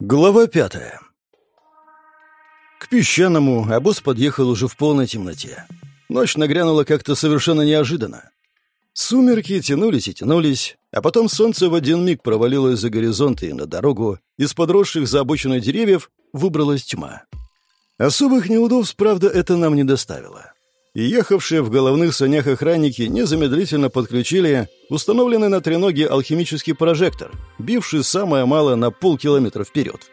Глава пятая. К песчаному обоз подъехал уже в полной темноте. Ночь нагрянула как-то совершенно неожиданно. Сумерки тянулись и тянулись, а потом солнце в один миг провалилось за горизонт и на дорогу, из подросших за обочиной деревьев выбралась тьма. Особых неудобств, правда, это нам не доставило. И ехавшие в головных санях охранники незамедлительно подключили установленный на треноге алхимический прожектор, бивший самое мало на полкилометра вперед.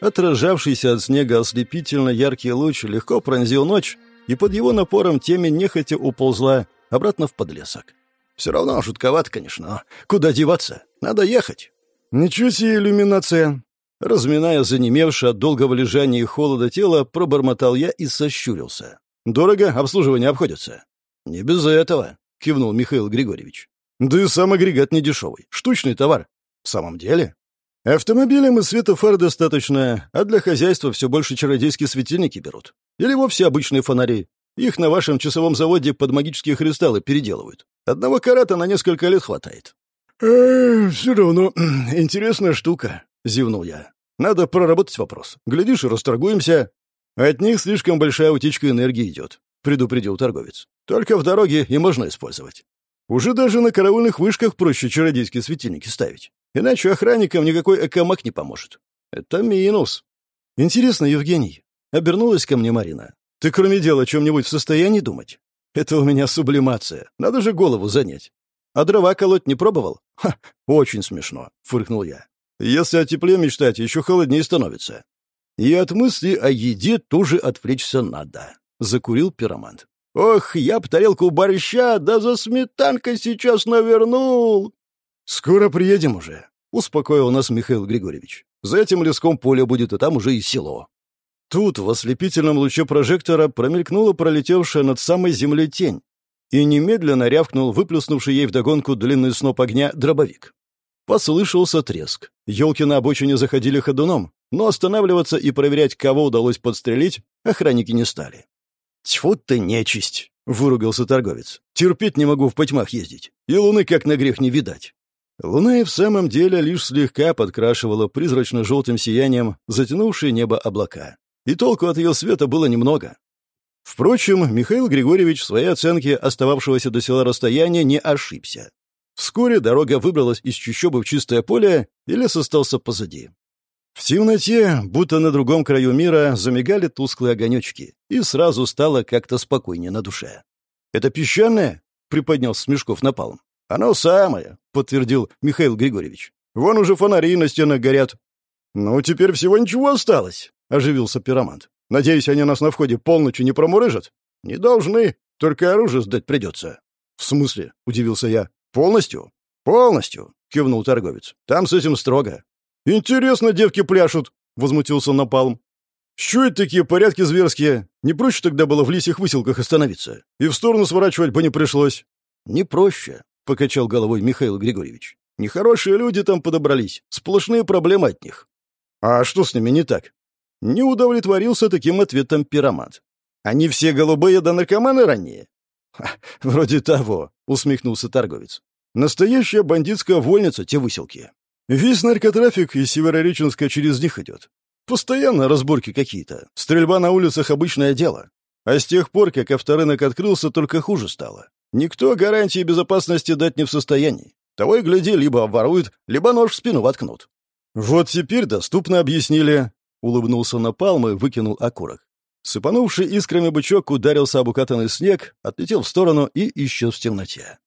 Отражавшийся от снега ослепительно яркий луч легко пронзил ночь, и под его напором темень нехотя уползла обратно в подлесок. Все равно жутковато, конечно, но куда деваться? Надо ехать. Ничего себе иллюминация. Разминая занемевшее от долгого лежания и холода тело, пробормотал я и сощурился. «Дорого обслуживание обходится». «Не без этого», — кивнул Михаил Григорьевич. Да и сам агрегат не дешевый. Штучный товар. В самом деле? Автомобилям и света достаточно, а для хозяйства все больше чародейские светильники берут. Или вовсе обычные фонари. Их на вашем часовом заводе под магические кристаллы переделывают. Одного карата на несколько лет хватает. «Э, «Все равно интересная штука», — зевнул я. «Надо проработать вопрос. Глядишь, и расторгуемся. От них слишком большая утечка энергии идет», — предупредил торговец. «Только в дороге и можно использовать. Уже даже на караульных вышках проще чародейские светильники ставить. Иначе охранникам никакой экомак не поможет. Это минус. Интересно, Евгений, обернулась ко мне Марина. Ты кроме дела о чем-нибудь в состоянии думать? Это у меня сублимация. Надо же голову занять. А дрова колоть не пробовал? Ха, очень смешно, фыркнул я. Если о тепле мечтать, еще холоднее становится. И от мысли о еде тоже отвлечься надо. Закурил пиромант. Ох, я б тарелку борща, да за сметанкой сейчас навернул. Скоро приедем уже, успокоил нас Михаил Григорьевич. За этим леском поле будет, и там уже и село. Тут в ослепительном луче прожектора промелькнула пролетевшая над самой землей тень, и немедленно рявкнул выплюснувший ей вдогонку длинный сноп огня дробовик. Послышался треск. Елки на обочине заходили ходуном, но останавливаться и проверять, кого удалось подстрелить, охранники не стали. «Тьфу ты, нечисть!» — выругался торговец. «Терпеть не могу в потьмах ездить. И луны как на грех не видать». Луна и в самом деле лишь слегка подкрашивала призрачно-желтым сиянием затянувшее небо облака. И толку от ее света было немного. Впрочем, Михаил Григорьевич в своей оценке остававшегося до села расстояния не ошибся. Вскоре дорога выбралась из чащобы в чистое поле, и лес остался позади. В темноте, будто на другом краю мира, замигали тусклые огонечки, и сразу стало как-то спокойнее на душе. «Это песчаное?» — приподнял Смешков напалм. «Оно самое», — подтвердил Михаил Григорьевич. «Вон уже фонари на стенах горят». «Ну, теперь всего ничего осталось», — оживился пиромант. «Надеюсь, они нас на входе полночи не промурыжат?» «Не должны, только оружие сдать придется». «В смысле?» — удивился я. «Полностью?» «Полностью», — кивнул торговец. «Там с этим строго. «Интересно девки пляшут», — возмутился Напалм. «Что это такие порядки зверские? Не проще тогда было в лисьих выселках остановиться? И в сторону сворачивать бы не пришлось». «Не проще», — покачал головой Михаил Григорьевич. «Нехорошие люди там подобрались. Сплошные проблемы от них». «А что с ними не так?» Не удовлетворился таким ответом пиромат. «Они все голубые да наркоманы ранние?» «Вроде того», — усмехнулся торговец. «Настоящая бандитская вольница, те выселки. Весь наркотрафик из Северореченска через них идет. Постоянно разборки какие-то. Стрельба на улицах — обычное дело. А с тех пор, как авторынок открылся, только хуже стало. Никто гарантии безопасности дать не в состоянии. Того и гляди, либо обворуют, либо нож в спину воткнут. «Вот теперь доступно объяснили», — улыбнулся Напалм и выкинул окурок. Сыпанувший искрами бычок ударился об укатанный снег, отлетел в сторону и исчез в темноте.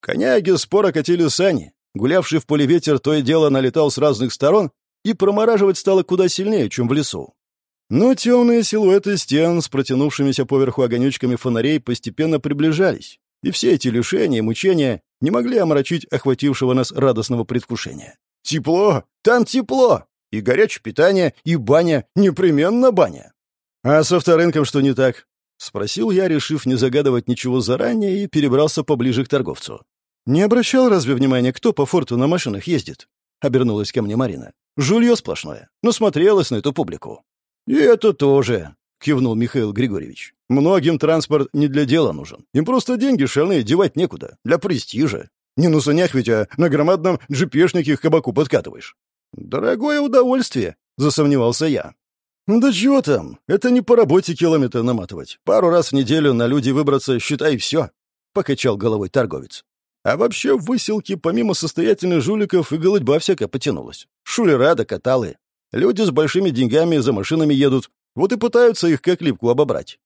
Коняги споро катили сани, Гулявший в поле ветер то и дело налетал с разных сторон, и промораживать стало куда сильнее, чем в лесу. Но темные силуэты стен с протянувшимися поверху огонечками фонарей постепенно приближались, и все эти лишения и мучения не могли омрачить охватившего нас радостного предвкушения. «Тепло! Там тепло! И горячее питание, и баня, непременно баня!» «А со вторынком что не так?» — спросил я, решив не загадывать ничего заранее, и перебрался поближе к торговцу. «Не обращал разве внимания, кто по форту на машинах ездит?» — обернулась ко мне Марина. «Жулье сплошное. Насмотрелась на эту публику». «И это тоже», — кивнул Михаил Григорьевич. «Многим транспорт не для дела нужен. Им просто деньги шальные девать некуда. Для престижа. Не на санях ведь, а на громадном джипешнике к кабаку подкатываешь». «Дорогое удовольствие», — засомневался я. «Да чего там? Это не по работе километры наматывать. Пару раз в неделю на люди выбраться, считай, все», — покачал головой торговец. А вообще в выселке помимо состоятельных жуликов и голодьба всякая потянулась. Шулера да каталы. Люди с большими деньгами за машинами едут, вот и пытаются их как липку обобрать.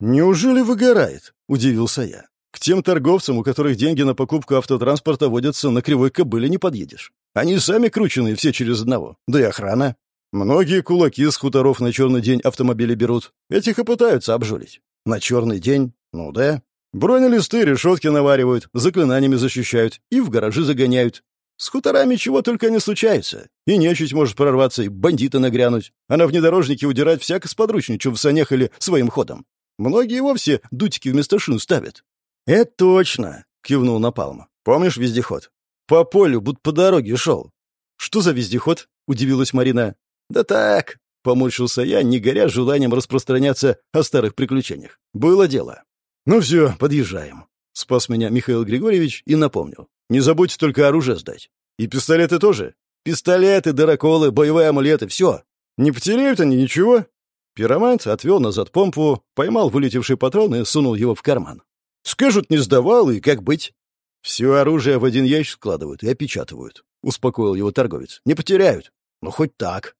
«Неужели выгорает?» — удивился я. «К тем торговцам, у которых деньги на покупку автотранспорта водятся, на кривой кобыле не подъедешь. Они сами крученные все через одного. Да и охрана. Многие кулаки с хуторов на черный день автомобили берут. Этих и пытаются обжулить. На черный день? Ну да. Бронелисты, решетки наваривают, заклинаниями защищают и в гаражи загоняют. С хуторами чего только не случается. И нечуть может прорваться, и бандиты нагрянуть. А на внедорожнике удирать всяко сподручнее, чем в санях или своим ходом. Многие вовсе дутики вместо шин ставят. «Это точно!» — кивнул Напалм. «Помнишь вездеход? По полю, будто по дороге шел». «Что за вездеход?» — удивилась Марина. «Да так!» — поморщился я, не горя желанием распространяться о старых приключениях. «Было дело». «Ну все, подъезжаем», — спас меня Михаил Григорьевич и напомнил. Не забудьте только оружие сдать. И пистолеты тоже. Пистолеты, дыроколы, боевые амулеты, все. Не потеряют они ничего. Пиромант отвел назад помпу, поймал вылетевший патрон и сунул его в карман. Скажут, не сдавал, и как быть? Все оружие в один ящик складывают и опечатывают. Успокоил его торговец. Не потеряют. Ну, хоть так.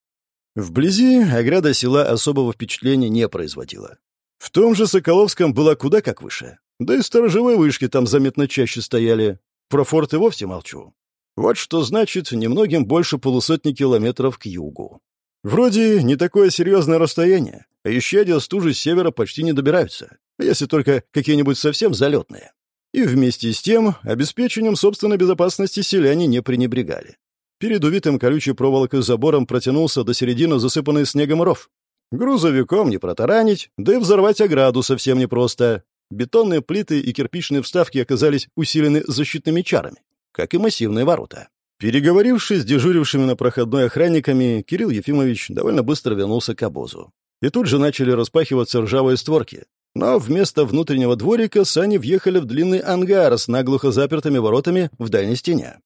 Вблизи ограда села особого впечатления не производила. В том же Соколовском была куда как выше. Да и сторожевые вышки там заметно чаще стояли. Про форт и вовсе молчу. Вот что значит немногим больше полусотни километров к югу. Вроде не такое серьезное расстояние, а исчадия стужи с севера почти не добираются, если только какие-нибудь совсем залетные. И вместе с тем обеспечением собственной безопасности селяне не пренебрегали. Перед увитым колючей проволокой забором протянулся до середины засыпанный снегом ров. Грузовиком не протаранить, да и взорвать ограду совсем непросто. Бетонные плиты и кирпичные вставки оказались усилены защитными чарами, как и массивные ворота. Переговорившись с дежурившими на проходной охранниками, Кирилл Ефимович довольно быстро вернулся к обозу. И тут же начали распахиваться ржавые створки. Но вместо внутреннего дворика сани въехали в длинный ангар с наглухо запертыми воротами в дальней стене.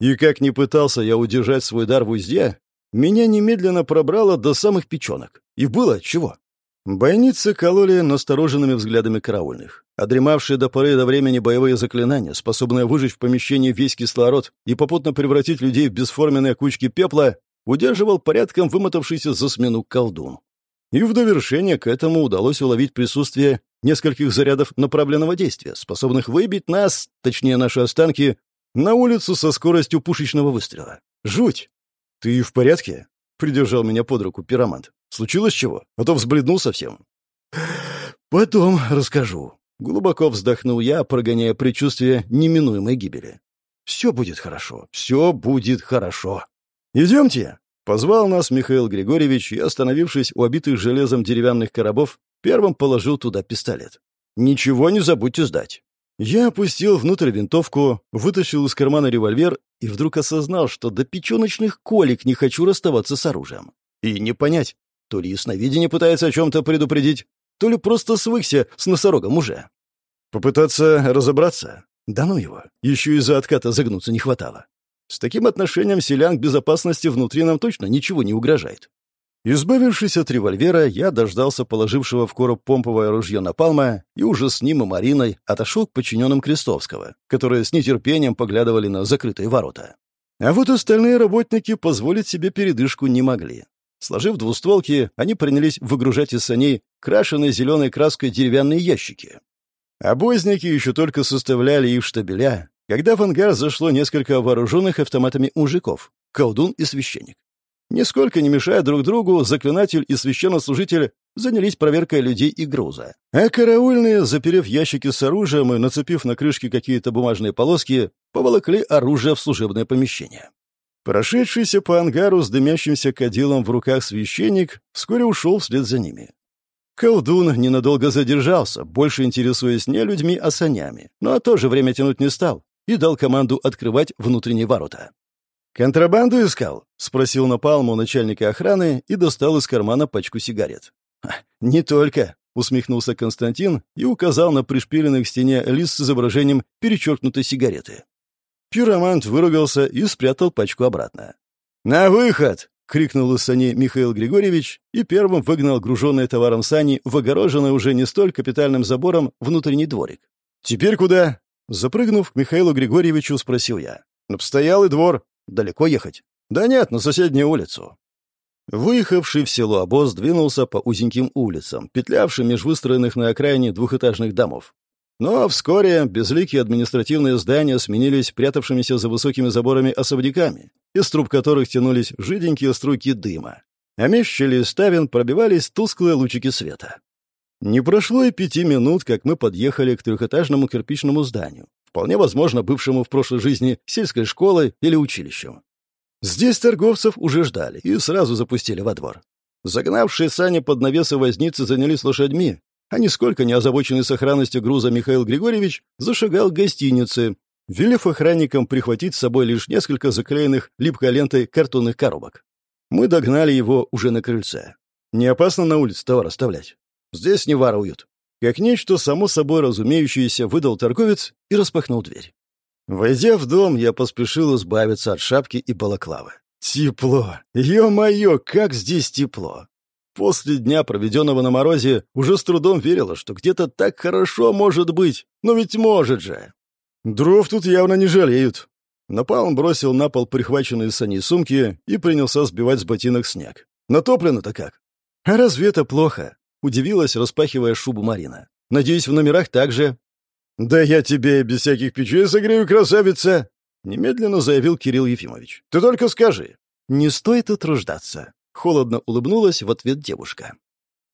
И как ни пытался я удержать свой дар в узде, меня немедленно пробрало до самых печенок. И было чего. Бойницы кололи настороженными взглядами караульных. Одремавшие до поры до времени боевые заклинания, способные выжечь в помещении весь кислород и попутно превратить людей в бесформенные кучки пепла, удерживал порядком вымотавшийся за смену колдун. И в довершение к этому удалось уловить присутствие нескольких зарядов направленного действия, способных выбить нас, точнее наши останки, на улицу со скоростью пушечного выстрела. Жуть! «Ты в порядке?» — придержал меня под руку пиромант. Случилось чего? А то взбреднул совсем. Потом расскажу. Глубоко вздохнул я, прогоняя предчувствие неминуемой гибели. Все будет хорошо, все будет хорошо. Идемте. Позвал нас Михаил Григорьевич и, остановившись у обитых железом деревянных коробов, первым положил туда пистолет. «Ничего не забудьте сдать». Я опустил внутрь винтовку, вытащил из кармана револьвер и вдруг осознал, что до печеночных колик не хочу расставаться с оружием. И не понять, то ли ясновидение пытается о чем-то предупредить, то ли просто свыкся с носорогом уже. Попытаться разобраться? Да ну его, еще из-за отката загнуться не хватало. С таким отношением селян к безопасности внутри нам точно ничего не угрожает. Избавившись от револьвера, я дождался положившего в короб помповое ружье Напалма и уже с ним и Мариной отошел к подчиненным Крестовского, которые с нетерпением поглядывали на закрытые ворота. А вот остальные работники позволить себе передышку не могли. Сложив двустволки, они принялись выгружать из саней крашеные зеленой краской деревянные ящики. Обозники еще только составляли их штабеля, когда в ангар зашло несколько вооруженных автоматами мужиков, колдун и священник. Нисколько не мешая друг другу, заклинатель и священнослужитель занялись проверкой людей и груза. А караульные, заперев ящики с оружием и нацепив на крышки какие-то бумажные полоски, поволокли оружие в служебное помещение. Прошедшийся по ангару с дымящимся кадилом в руках священник вскоре ушел вслед за ними. Колдун ненадолго задержался, больше интересуясь не людьми, а санями, но то же время тянуть не стал и дал команду открывать внутренние ворота. «Контрабанду искал?» — спросил Напалму начальника охраны и достал из кармана пачку сигарет. «Не только», — усмехнулся Константин и указал на пришпиленный к стене лист с изображением перечеркнутой сигареты. Пиромант выругался и спрятал пачку обратно. «На выход!» крикнул из сани Михаил Григорьевич и первым выгнал груженные товаром сани в огороженный уже не столь капитальным забором внутренний дворик. «Теперь куда?» Запрыгнув к Михаилу Григорьевичу, спросил я. «На постоялый двор. Далеко ехать?» «Да нет, на соседнюю улицу». Выехавший в село обоз двинулся по узеньким улицам, петлявшим меж выстроенных на окраине двухэтажных домов. Но вскоре безликие административные здания сменились прятавшимися за высокими заборами особняками, из труб которых тянулись жиденькие струйки дыма. А меж щелей ставен пробивались тусклые лучики света. Не прошло и пяти минут, как мы подъехали к трехэтажному кирпичному зданию, вполне возможно, бывшему в прошлой жизни сельской школой или училищем. Здесь торговцев уже ждали и сразу запустили во двор. Загнавшие сани под навесы возницы занялись лошадьми, а нисколько не озабоченный сохранностью груза Михаил Григорьевич зашагал к гостинице, велев охранникам прихватить с собой лишь несколько заклеенных липкой лентой картонных коробок. Мы догнали его уже на крыльце. Не опасно на улице товар оставлять. Здесь не воруют. Как нечто само собой разумеющееся выдал торговец и распахнул дверь. Войдя в дом, я поспешил избавиться от шапки и балаклавы. Тепло! Ё-моё, как здесь тепло! После дня, проведенного на морозе, уже с трудом верила, что где-то так хорошо может быть. Но ведь может же. Дров тут явно не жалеют. Напалм бросил на пол прихваченные сани сумки и принялся сбивать с ботинок снег. Натоплено-то как? А разве это плохо? Удивилась, распахивая шубу Марина. Надеюсь, в номерах так же. «Да я тебе без всяких печей согрею, красавица!» Немедленно заявил Кирилл Ефимович. «Ты только скажи». «Не стоит утруждаться», Холодно улыбнулась в ответ девушка.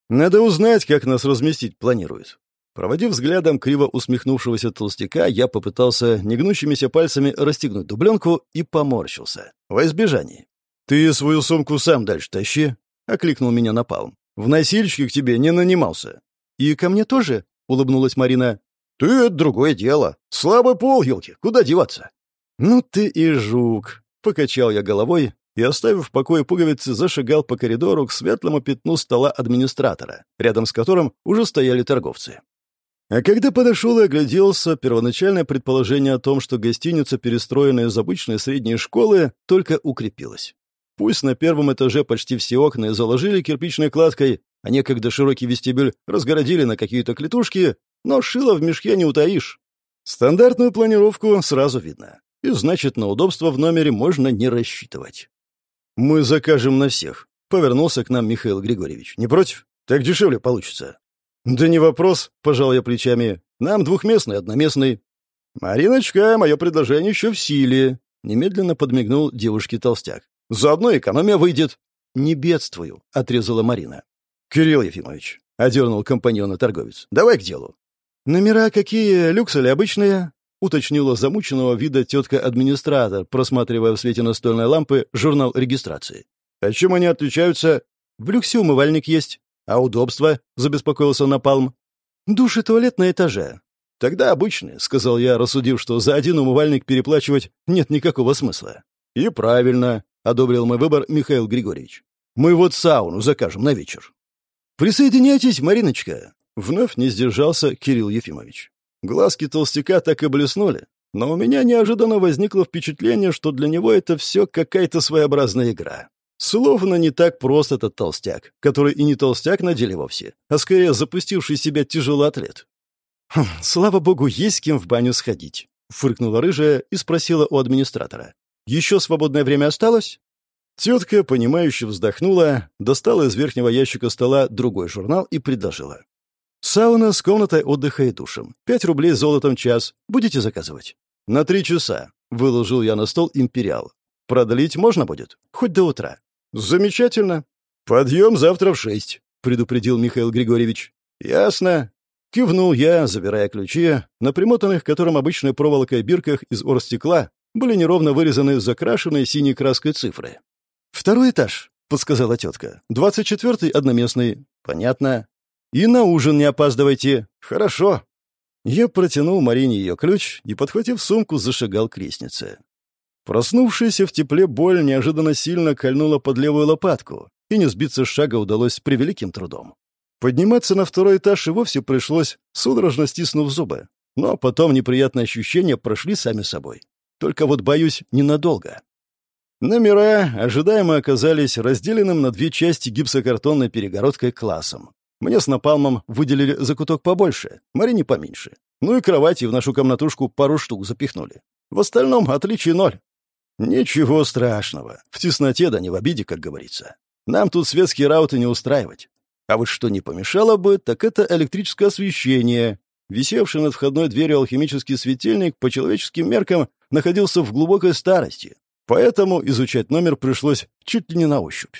«Надо узнать, как нас разместить планируют». Проводив взглядом криво усмехнувшегося толстяка, я попытался негнущимися пальцами расстегнуть дубленку и поморщился. Во избежание. «Ты свою сумку сам дальше тащи», — окликнул меня напалм. «В носильщики к тебе не нанимался». «И ко мне тоже?» — улыбнулась Марина. «Ты — это другое дело. Слабый пол, елки, куда деваться?» «Ну ты и жук», — покачал я головой и, оставив в покое пуговицы, зашагал по коридору к светлому пятну стола администратора, рядом с которым уже стояли торговцы. А когда подошел и огляделся, первоначальное предположение о том, что гостиница, перестроенная из обычной средней школы, только укрепилось. Пусть на первом этаже почти все окна заложили кирпичной кладкой, а некогда широкий вестибюль разгородили на какие-то клетушки, но шило в мешке не утаишь. Стандартную планировку сразу видно. И значит, на удобство в номере можно не рассчитывать. «Мы закажем на всех», — повернулся к нам Михаил Григорьевич. «Не против? Так дешевле получится». «Да не вопрос», — пожал я плечами. «Нам двухместный, одноместный». «Мариночка, мое предложение еще в силе», — немедленно подмигнул девушке толстяк. «Заодно экономия выйдет». «Не бедствую», — отрезала Марина. «Кирилл Ефимович», — одернул компаньона торговец. «Давай к делу». «Номера какие? Люкс или обычные?» уточнила замученного вида тетка-администратор, просматривая в свете настольной лампы журнал регистрации. «А чем они отличаются?» «В люксе умывальник есть. А удобство?» — забеспокоился Напалм. «Душ и туалет на этаже». «Тогда обычные», — сказал я, рассудив, что за один умывальник переплачивать нет никакого смысла. «И правильно», — одобрил мой выбор Михаил Григорьевич. «Мы вот сауну закажем на вечер». «Присоединяйтесь, Мариночка», — вновь не сдержался Кирилл Ефимович. Глазки толстяка так и блеснули, но у меня неожиданно возникло впечатление, что для него это все какая-то своеобразная игра. Словно не так прост этот толстяк, который и не толстяк на деле вовсе, а скорее запустивший себя тяжелый атлет. «Хм, «Слава богу, есть с кем в баню сходить», — фыркнула рыжая и спросила у администратора. «Еще свободное время осталось?» Тетка, понимающе вздохнула, достала из верхнего ящика стола другой журнал и предложила. Сауна с комнатой отдыха и душем. Пять рублей золотом час. Будете заказывать? На три часа. Выложил я на стол империал. Продлить можно будет? Хоть до утра. Замечательно. Подъем завтра в шесть, предупредил Михаил Григорьевич. Ясно. Кивнул я, забирая ключи, на примотанных к которым обычной проволокой бирках из орстекла были неровно вырезаны закрашенные синей краской цифры. «Второй этаж», — подсказала тетка. «Двадцать четвертый одноместный». «Понятно. «И на ужин не опаздывайте. Хорошо». Я протянул Марине ее ключ и, подхватив сумку, зашагал к лестнице. Проснувшаяся в тепле боль неожиданно сильно кольнула под левую лопатку, и не сбиться с шага удалось с превеликим трудом. Подниматься на второй этаж и вовсе пришлось, судорожно стиснув зубы. Но потом неприятные ощущения прошли сами собой. Только вот, боюсь, ненадолго. Номера ожидаемо оказались разделенным на две части гипсокартонной перегородкой классом. Мне с напалмом выделили закуток побольше, Марине поменьше. Ну и кровати в нашу комнатушку пару штук запихнули. В остальном отличий ноль. Ничего страшного. В тесноте да не в обиде, как говорится. Нам тут светские рауты не устраивать. А вот что не помешало бы, так это электрическое освещение. Висевший над входной дверью алхимический светильник по человеческим меркам находился в глубокой старости, поэтому изучать номер пришлось чуть ли не на ощупь.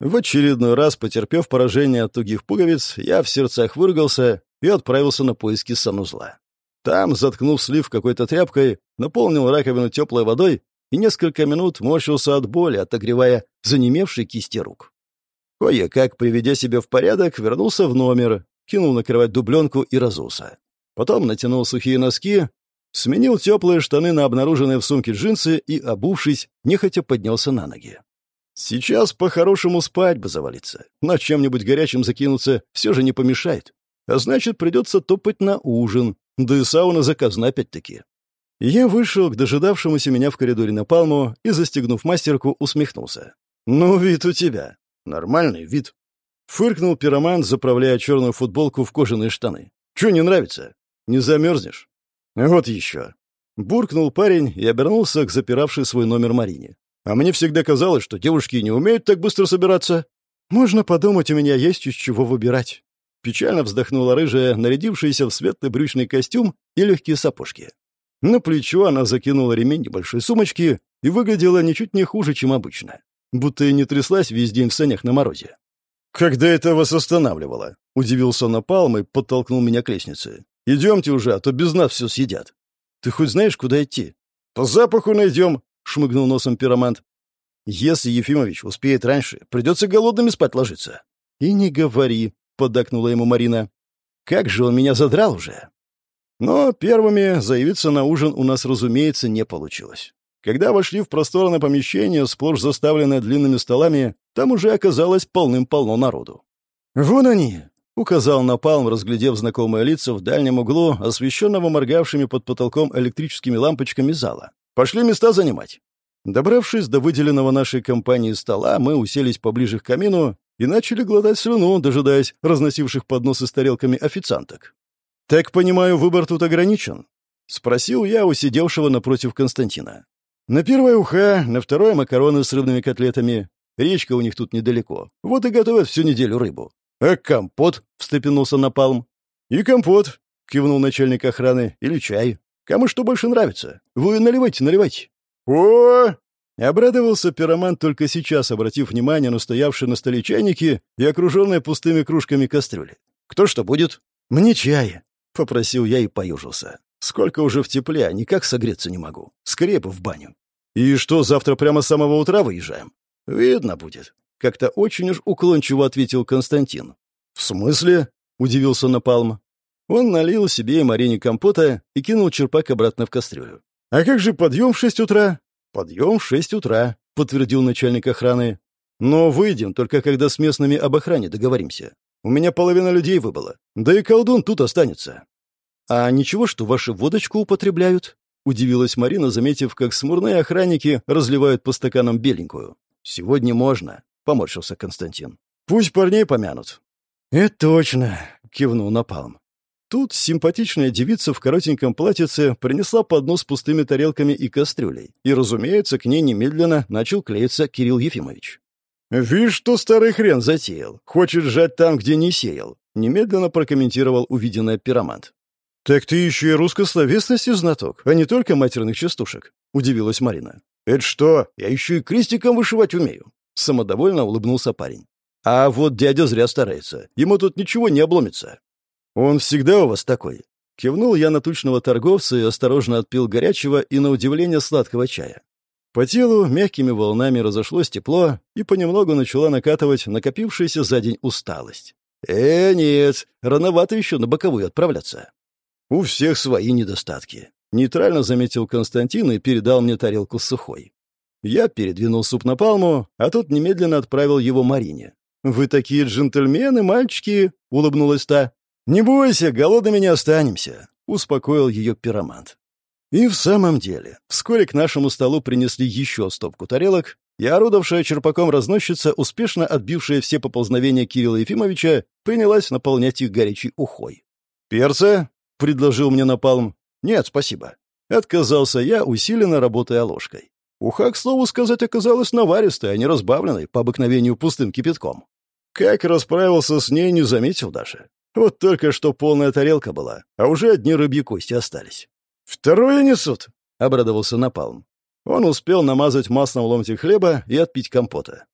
В очередной раз, потерпев поражение от тугих пуговиц, я в сердцах выругался и отправился на поиски санузла. Там, заткнув слив какой-то тряпкой, наполнил раковину теплой водой и несколько минут морщился от боли, отогревая занемевшие кисти рук. Кое-как, приведя себя в порядок, вернулся в номер, кинул на кровать дубленку и разулся. Потом натянул сухие носки, сменил теплые штаны на обнаруженные в сумке джинсы и, обувшись, нехотя поднялся на ноги. Сейчас по-хорошему спать бы завалиться, но чем-нибудь горячим закинуться все же не помешает. А значит, придется топать на ужин, да и сауна заказана опять-таки. Я вышел к дожидавшемуся меня в коридоре на палму и, застегнув мастерку, усмехнулся. «Ну, вид у тебя. Нормальный вид». Фыркнул пироман, заправляя черную футболку в кожаные штаны. «Чё не нравится? Не замерзнешь?» «Вот еще». Буркнул парень и обернулся к запиравшей свой номер Марине. «А мне всегда казалось, что девушки не умеют так быстро собираться». «Можно подумать, у меня есть из чего выбирать». Печально вздохнула рыжая, нарядившаяся в светлый брючный костюм и легкие сапожки. На плечо она закинула ремень небольшой сумочки и выглядела ничуть не хуже, чем обычно. Будто и не тряслась весь день в санях на морозе. «Когда это вас останавливало?» — удивился Напалм и подтолкнул меня к лестнице. «Идемте уже, а то без нас все съедят». «Ты хоть знаешь, куда идти?» «По запаху найдем», — шмыгнул носом пиромант. «Если Ефимович успеет раньше, придется голодными спать ложиться». «И не говори», — поддакнула ему Марина. «Как же он меня задрал уже!» Но первыми заявиться на ужин у нас, разумеется, не получилось. Когда вошли в просторное помещение, сплошь заставленное длинными столами, там уже оказалось полным-полно народу. «Вон они!» — указал Напалм, разглядев знакомые лица в дальнем углу, освещенного моргавшими под потолком электрическими лампочками зала. «Пошли места занимать!» Добравшись до выделенного нашей компании стола, мы уселись поближе к камину и начали глотать слюну, дожидаясь разносивших подносы с тарелками официанток. «Так, понимаю, выбор тут ограничен?» — спросил я у сидевшего напротив Константина. «На первое уха, на второе макароны с рыбными котлетами. Речка у них тут недалеко. Вот и готовят всю неделю рыбу». «А компот?» — встрепенулся Напалм. «И компот», — кивнул начальник охраны. «Или чай. Кому что больше нравится. Вы наливайте, наливайте». «О!» Обрадовался пироман, только сейчас обратив внимание на стоявшие на столе чайники и окруженные пустыми кружками кастрюли. «Кто что будет?» «Мне чая», — попросил я и поюжился. «Сколько уже в тепле, а никак согреться не могу. Скорее бы в баню». «И что, завтра прямо с самого утра выезжаем?» «Видно будет», — как-то очень уж уклончиво ответил Константин. «В смысле?» — удивился Напалм. Он налил себе и Марине компота и кинул черпак обратно в кастрюлю. «А как же подъем в шесть утра?» «Подъем в шесть утра», — подтвердил начальник охраны. «Но выйдем, только когда с местными об охране договоримся. У меня половина людей выбыла. Да и колдун тут останется». «А ничего, что ваши водочку употребляют?» — удивилась Марина, заметив, как смурные охранники разливают по стаканам беленькую. «Сегодня можно», — поморщился Константин. «Пусть парней помянут». «Это точно», — кивнул Напалм. Тут симпатичная девица в коротеньком платьице принесла поднос с пустыми тарелками и кастрюлей. И, разумеется, к ней немедленно начал клеиться Кирилл Ефимович. «Видишь, что старый хрен затеял. Хочет жать там, где не сеял», — немедленно прокомментировал увиденное пиромант. «Так ты еще и русской словесности знаток, а не только матерных частушек», — удивилась Марина. «Это что, я еще и крестиком вышивать умею?» — самодовольно улыбнулся парень. «А вот дядя зря старается. Ему тут ничего не обломится». «Он всегда у вас такой?» Кивнул я на тучного торговца и осторожно отпил горячего и, на удивление, сладкого чая. По телу мягкими волнами разошлось тепло, и понемногу начала накатывать накопившаяся за день усталость. «Э, нет, рановато еще на боковую отправляться». «У всех свои недостатки», — нейтрально заметил Константин и передал мне тарелку сухой. Я передвинул суп на палму, а тот немедленно отправил его Марине. «Вы такие джентльмены, мальчики!» — улыбнулась та. «Не бойся, голодными не останемся», — успокоил ее пиромант. И в самом деле, вскоре к нашему столу принесли еще стопку тарелок, и орудовавшая черпаком разносчица, успешно отбившая все поползновения Кирилла Ефимовича, принялась наполнять их горячей ухой. «Перца?» — предложил мне Напалм. «Нет, спасибо». Отказался я, усиленно работая ложкой. Уха, к слову сказать, оказалась наваристой, а не разбавленной, по обыкновению пустым кипятком. Как расправился с ней, не заметил даже. Вот только что полная тарелка была, а уже одни рыбьи кости остались. «Второе несут!» — обрадовался Напалм. Он успел намазать маслом ломтик хлеба и отпить компота.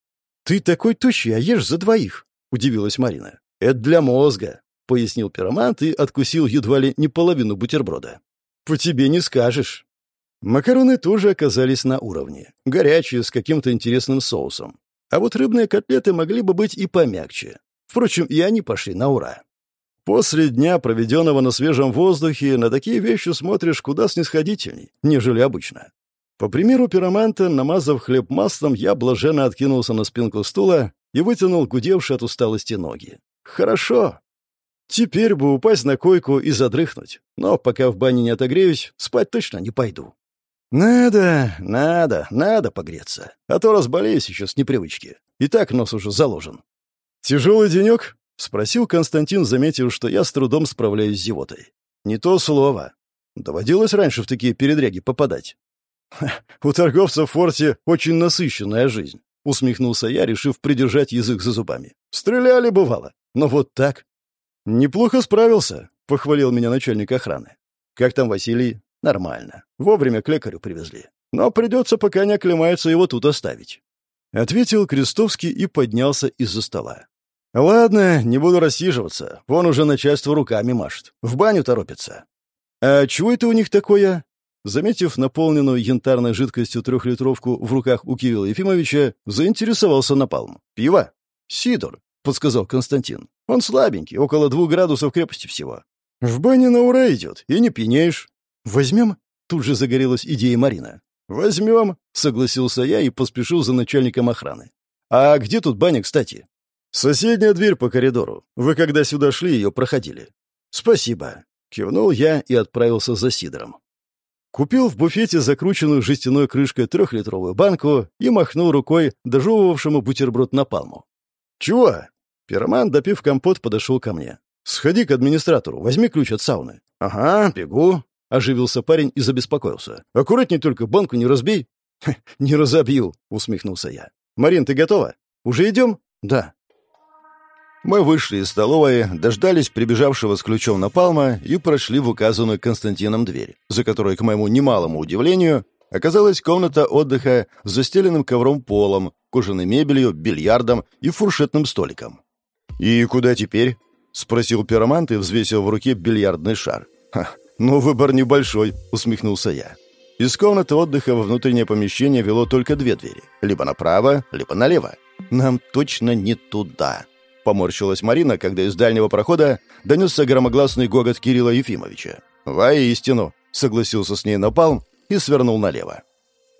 «Ты такой тощий, а ешь за двоих!» — удивилась Марина. «Это для мозга», — пояснил пиромант и откусил едва ли не половину бутерброда. «По тебе не скажешь». Макароны тоже оказались на уровне. Горячие, с каким-то интересным соусом. А вот рыбные котлеты могли бы быть и помягче. Впрочем, и они пошли на ура. После дня, проведенного на свежем воздухе, на такие вещи смотришь куда снисходительней, нежели обычно. По примеру пироманта, намазав хлеб маслом, я блаженно откинулся на спинку стула и вытянул гудевшие от усталости ноги. Хорошо. Теперь бы упасть на койку и задрыхнуть, но пока в бане не отогреюсь, спать точно не пойду. Надо, надо, надо погреться, а то разболеюсь еще с непривычки. И так нос уже заложен. Тяжелый денек? — спросил Константин, заметив, что я с трудом справляюсь с зевотой. «Не то слово. Доводилось раньше в такие передряги попадать». «У торговца в форте очень насыщенная жизнь», — усмехнулся я, решив придержать язык за зубами. «Стреляли, бывало, но вот так». «Неплохо справился», — похвалил меня начальник охраны. «Как там Василий?» «Нормально. Вовремя к лекарю привезли. Но придется, пока не оклемается, его тут оставить». Ответил Крестовский и поднялся из-за стола. «Ладно, не буду рассиживаться. Вон уже начальство руками машет. В баню торопится». «А чего это у них такое?» Заметив наполненную янтарной жидкостью трехлитровку в руках у Кирилла Ефимовича, заинтересовался напалм. «Пиво?» «Сидор», — подсказал Константин. «Он слабенький, около двух градусов крепости всего. В бане на ура идет, и не пьянеешь. Возьмем?» Тут же загорелась идея Марина. «Возьмем», — согласился я и поспешил за начальником охраны. «А где тут баня, кстати?» «Соседняя дверь по коридору. Вы, когда сюда шли, ее проходили». «Спасибо», — кивнул я и отправился за Сидором. Купил в буфете закрученную жестяной крышкой трехлитровую банку и махнул рукой дожевывавшему бутерброд на палму. «Чего?» Пироман, допив компот, подошел ко мне. «Сходи к администратору, возьми ключ от сауны». «Ага, бегу», — оживился парень и забеспокоился. «Аккуратней только, банку не разбей». «Не разобью», — усмехнулся я. «Марин, ты готова? Уже идем?» «Да». Мы вышли из столовой, дождались прибежавшего с ключом напалма и прошли в указанную Константином дверь, за которой, к моему немалому удивлению, оказалась комната отдыха с застеленным ковром полом, кожаной мебелью, бильярдом и фуршетным столиком. «И куда теперь?» — спросил пиромант и взвесил в руке бильярдный шар. «Ха, ну выбор небольшой», — усмехнулся я. Из комнаты отдыха во внутреннее помещение вело только две двери. Либо направо, либо налево. Нам точно не туда. Поморщилась Марина, когда из дальнего прохода донесся громогласный гогот Кирилла Ефимовича. «Воистину!» — согласился с ней Напалм и свернул налево.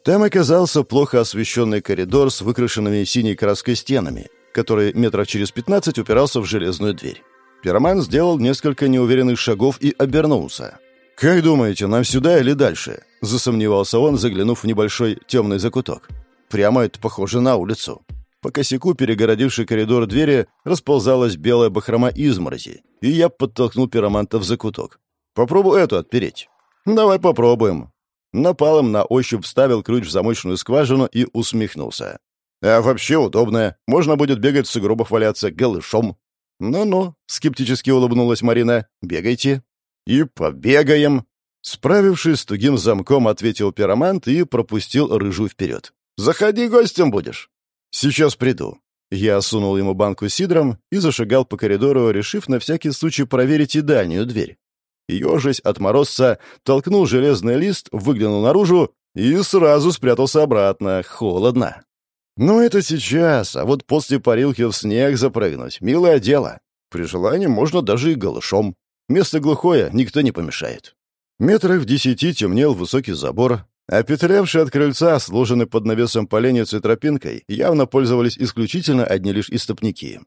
Там оказался плохо освещенный коридор с выкрашенными синей краской стенами, который метров через пятнадцать упирался в железную дверь. Пироман сделал несколько неуверенных шагов и обернулся. «Как думаете, нам сюда или дальше?» — засомневался он, заглянув в небольшой темный закуток. «Прямо это похоже на улицу». По косяку, перегородившей коридор двери, расползалась белая бахрома изморози, и я подтолкнул пироманта в закуток. «Попробуй эту отпереть». «Давай попробуем». Напалом на ощупь вставил ключ в замочную скважину и усмехнулся. «А вообще удобно. Можно будет бегать в сугробах валяться голышом». «Ну-ну», — скептически улыбнулась Марина, — «бегайте». «И побегаем». Справившись с тугим замком, ответил пиромант и пропустил рыжую вперед. «Заходи, гостем будешь». «Сейчас приду». Я сунул ему банку с сидром и зашагал по коридору, решив на всякий случай проверить и дальнюю дверь. Ежась от морозца толкнул железный лист, выглянул наружу и сразу спрятался обратно. Холодно. «Ну, это сейчас, а вот после парилки в снег запрыгнуть — милое дело. При желании можно даже и голышом. Место глухое, никто не помешает». Метрах в десяти темнел высокий забор, а петлявшие от крыльца, сложенные под навесом поленец и тропинкой, явно пользовались исключительно одни лишь истопники.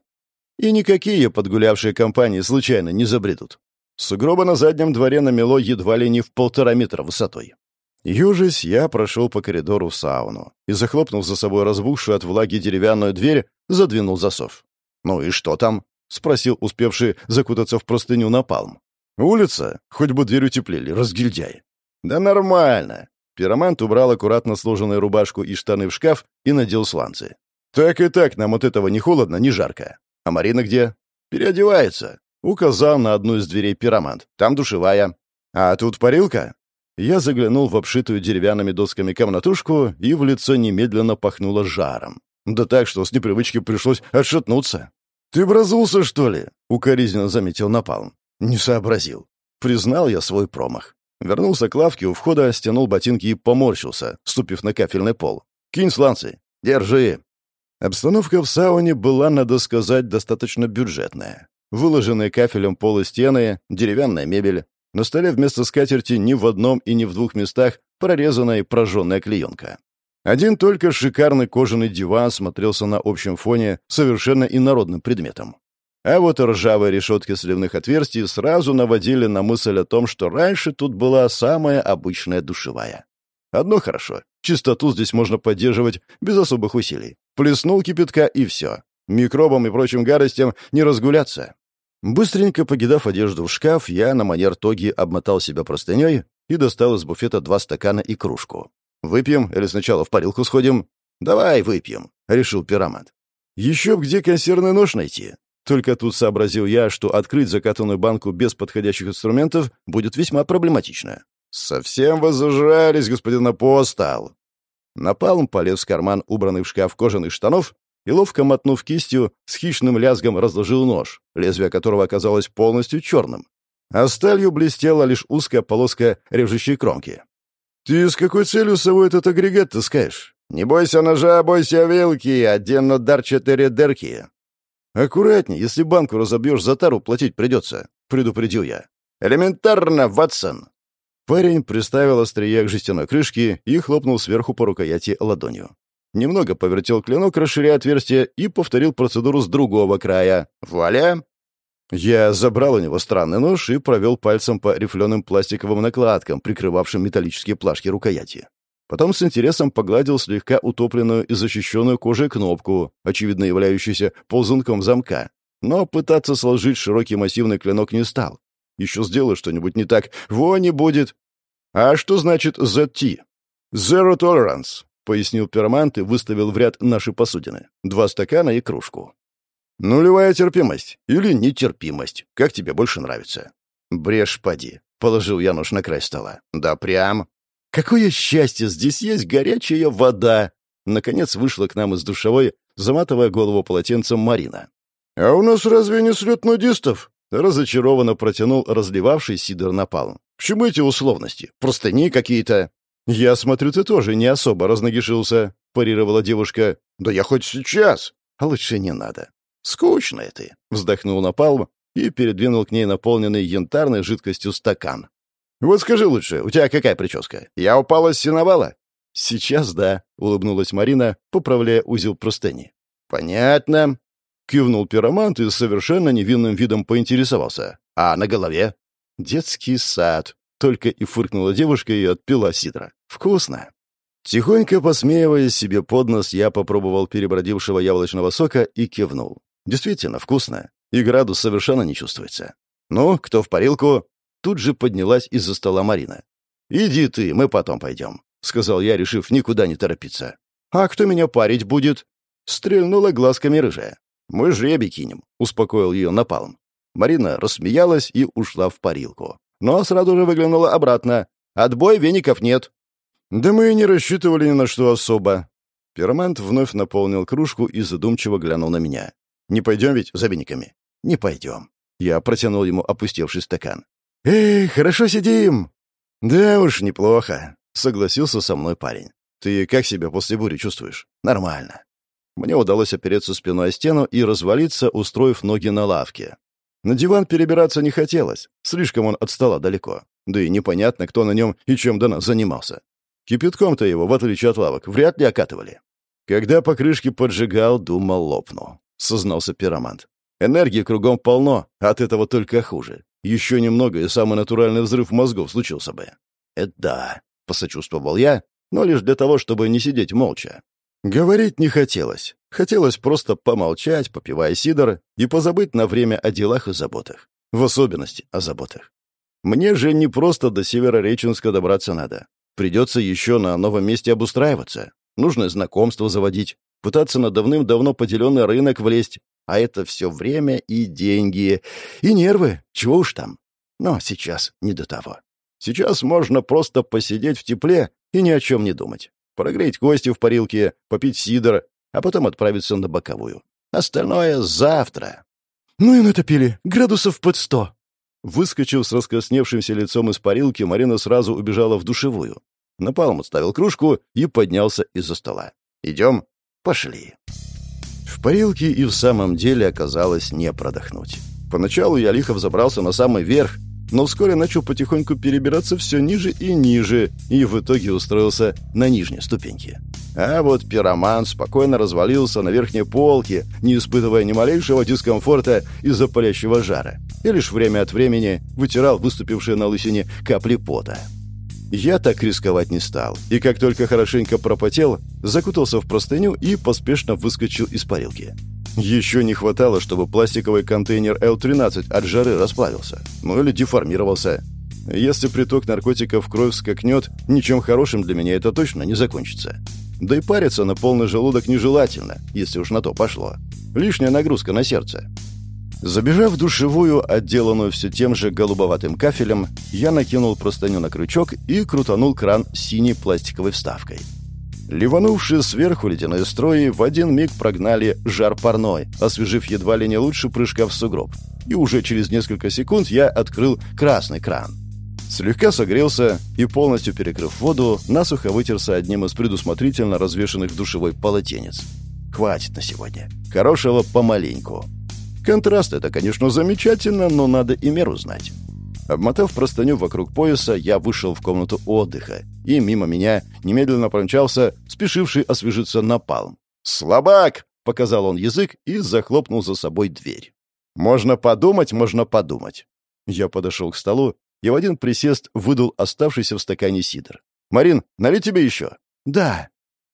И никакие подгулявшие компании случайно не забредут. Сугроба на заднем дворе намело едва ли не в полтора метра высотой. Южись, я прошел по коридору в сауну и, захлопнув за собой разбухшую от влаги деревянную дверь, задвинул засов. «Ну и что там?» — спросил успевший закутаться в простыню напалм. «Улица? Хоть бы дверь утеплили, разгильдяй». «Да нормально». Пиромант убрал аккуратно сложенную рубашку и штаны в шкаф и надел сланцы. «Так и так нам от этого не холодно, не жарко. А Марина где?» «Переодевается». Указал на одну из дверей пиромант. «Там душевая». «А тут парилка?» Я заглянул в обшитую деревянными досками комнатушку, и в лицо немедленно пахнуло жаром. Да так, что с непривычки пришлось отшатнуться. «Ты бразулся, что ли?» — укоризненно заметил Напалм. «Не сообразил». Признал я свой промах. Вернулся к лавке у входа, стянул ботинки и поморщился, ступив на кафельный пол. «Кинь сланцы! Держи!» Обстановка в сауне была, надо сказать, достаточно бюджетная. Выложенные кафелем пол и стены, деревянная мебель. На столе вместо скатерти ни в одном и ни в двух местах прорезанная и прожженная клеенка. Один только шикарный кожаный диван смотрелся на общем фоне совершенно инородным предметом. А вот ржавые решетки сливных отверстий сразу наводили на мысль о том, что раньше тут была самая обычная душевая. Одно хорошо. Чистоту здесь можно поддерживать без особых усилий. Плеснул кипятка и все. Микробам и прочим гадостям не разгуляться. Быстренько покидав одежду в шкаф, я на манер тоги обмотал себя простыней и достал из буфета два стакана и кружку. «Выпьем или сначала в парилку сходим?» «Давай выпьем», — решил пиромант. «Еще где консервный нож найти?» Только тут сообразил я, что открыть закатанную банку без подходящих инструментов будет весьма проблематично. «Совсем вы зажрались, господин апостол!» Напалм полез в карман, убранный в шкаф кожаных штанов, и, ловко мотнув кистью, с хищным лязгом разложил нож, лезвие которого оказалось полностью черным. А сталью блестела лишь узкая полоска режущей кромки. «Ты с какой целью с собой этот агрегат таскаешь?» «Не бойся ножа, бойся вилки, один удар четыре дырки». «Аккуратней, если банку разобьешь, за тару платить придется», — предупредил я. «Элементарно, Ватсон!» Парень приставил острие к жестяной крышке и хлопнул сверху по рукояти ладонью. Немного повертел клинок, расширяя отверстие, и повторил процедуру с другого края. «Вуаля!» Я забрал у него странный нож и провел пальцем по рифленым пластиковым накладкам, прикрывавшим металлические плашки рукояти. Потом с интересом погладил слегка утопленную и защищенную кожей кнопку, очевидно являющуюся ползунком замка. Но пытаться сложить широкий массивный клинок не стал. Еще сделаю что-нибудь не так, во не будет. А что значит ZT? Zero Tolerance, пояснил пиромант и выставил в ряд наши посудины. Два стакана и кружку. Нулевая терпимость или нетерпимость, как тебе больше нравится. Брешь поди, положил я нож на край стола. Да прям. Какое счастье, здесь есть горячая вода. Наконец вышла к нам из душевой, заматывая голову полотенцем Марина. «А у нас разве не слет нудистов?» Разочарованно протянул разливавший сидор напалм. «К чему эти условности? Простыни какие-то?» «Я смотрю, ты тоже не особо разногишился», — парировала девушка. «Да я хоть сейчас». «А лучше не надо. «Скучно ты», — вздохнул Напалм и передвинул к ней наполненный янтарной жидкостью стакан. «Вот скажи лучше, у тебя какая прическа? Я упала с сеновала?» «Сейчас да», — улыбнулась Марина, поправляя узел простыни. «Понятно», — кивнул пиромант и совершенно невинным видом поинтересовался. «А на голове?» «Детский сад», — только и фыркнула девушка и отпила сидра. «Вкусно». Тихонько посмеиваясь себе под нос, я попробовал перебродившего яблочного сока и кивнул. Действительно вкусно, и градус совершенно не чувствуется. «Ну, кто в парилку?» Тут же поднялась из-за стола Марина. «Иди ты, мы потом пойдем», — сказал я, решив никуда не торопиться. «А кто меня парить будет?» Стрельнула глазками рыжая. «Мы жребий кинем», — успокоил ее напалм. Марина рассмеялась и ушла в парилку. Но сразу же выглянула обратно. «Отбой веников нет». «Да мы и не рассчитывали ни на что особо». Пиромант вновь наполнил кружку и задумчиво глянул на меня. Не пойдем ведь за вениками?» «Не пойдем». Я протянул ему опустевший стакан. «Эй, хорошо сидим!» «Да уж, неплохо», — согласился со мной парень. «Ты как себя после бури чувствуешь?» «Нормально». Мне удалось опереться спиной о стену и развалиться, устроив ноги на лавке. На диван перебираться не хотелось, слишком он от далеко. Да и непонятно, кто на нем и чем до нас занимался. Кипятком-то его, в отличие от лавок, вряд ли окатывали. Когда покрышки поджигал, думал, лопну сознался пиромант. «Энергии кругом полно, от этого только хуже. Еще немного, и самый натуральный взрыв мозгов случился бы». «Это да», — посочувствовал я, но лишь для того, чтобы не сидеть молча. Говорить не хотелось. Хотелось просто помолчать, попивая сидор, и позабыть на время о делах и заботах. В особенности о заботах. Мне же не просто до Северореченска добраться надо. Придется еще на новом месте обустраиваться. Нужно знакомство заводить, пытаться на давным-давно поделенный рынок влезть. А это все время и деньги, и нервы, чего уж там. Но сейчас не до того. Сейчас можно просто посидеть в тепле и ни о чем не думать. Прогреть кости в парилке, попить сидр, а потом отправиться на боковую. Остальное завтра. Ну и натопили. Градусов под сто. Выскочив с раскрасневшимся лицом из парилки, Марина сразу убежала в душевую. Напалм отставил кружку и поднялся из-за стола. «Идем?» «Пошли». В парилке и в самом деле оказалось не продохнуть. Поначалу я лихо взобрался на самый верх, но вскоре начал потихоньку перебираться все ниже и ниже, и в итоге устроился на нижней ступеньке. А вот пироман спокойно развалился на верхней полке, не испытывая ни малейшего дискомфорта из-за палящего жара, и лишь время от времени вытирал выступившие на лысине капли пота. Я так рисковать не стал, и как только хорошенько пропотел, закутался в простыню и поспешно выскочил из парилки. Еще не хватало, чтобы пластиковый контейнер Л-13 от жары расплавился. Ну или деформировался. Если приток наркотиков в кровь скакнет, ничем хорошим для меня это точно не закончится. Да и париться на полный желудок нежелательно, если уж на то пошло. Лишняя нагрузка на сердце. Забежав в душевую, отделанную все тем же голубоватым кафелем, я накинул простыню на крючок и крутанул кран синей пластиковой вставкой. Ливанувшие сверху ледяные строи в один миг прогнали жар парной, освежив едва ли не лучше прыжка в сугроб. И уже через несколько секунд я открыл красный кран. Слегка согрелся и, полностью перекрыв воду, насухо вытерся одним из предусмотрительно развешанных в душевой полотенец. Хватит на сегодня. Хорошего помаленьку. Контраст — это, конечно, замечательно, но надо и меру знать. Обмотав простыню вокруг пояса, я вышел в комнату отдыха, и мимо меня немедленно промчался спешивший освежиться напалм. «Слабак!» — показал он язык и захлопнул за собой дверь. «Можно подумать, можно подумать». Я подошел к столу и в один присест выдул оставшийся в стакане сидр. «Марин, налить тебе еще?» «Да».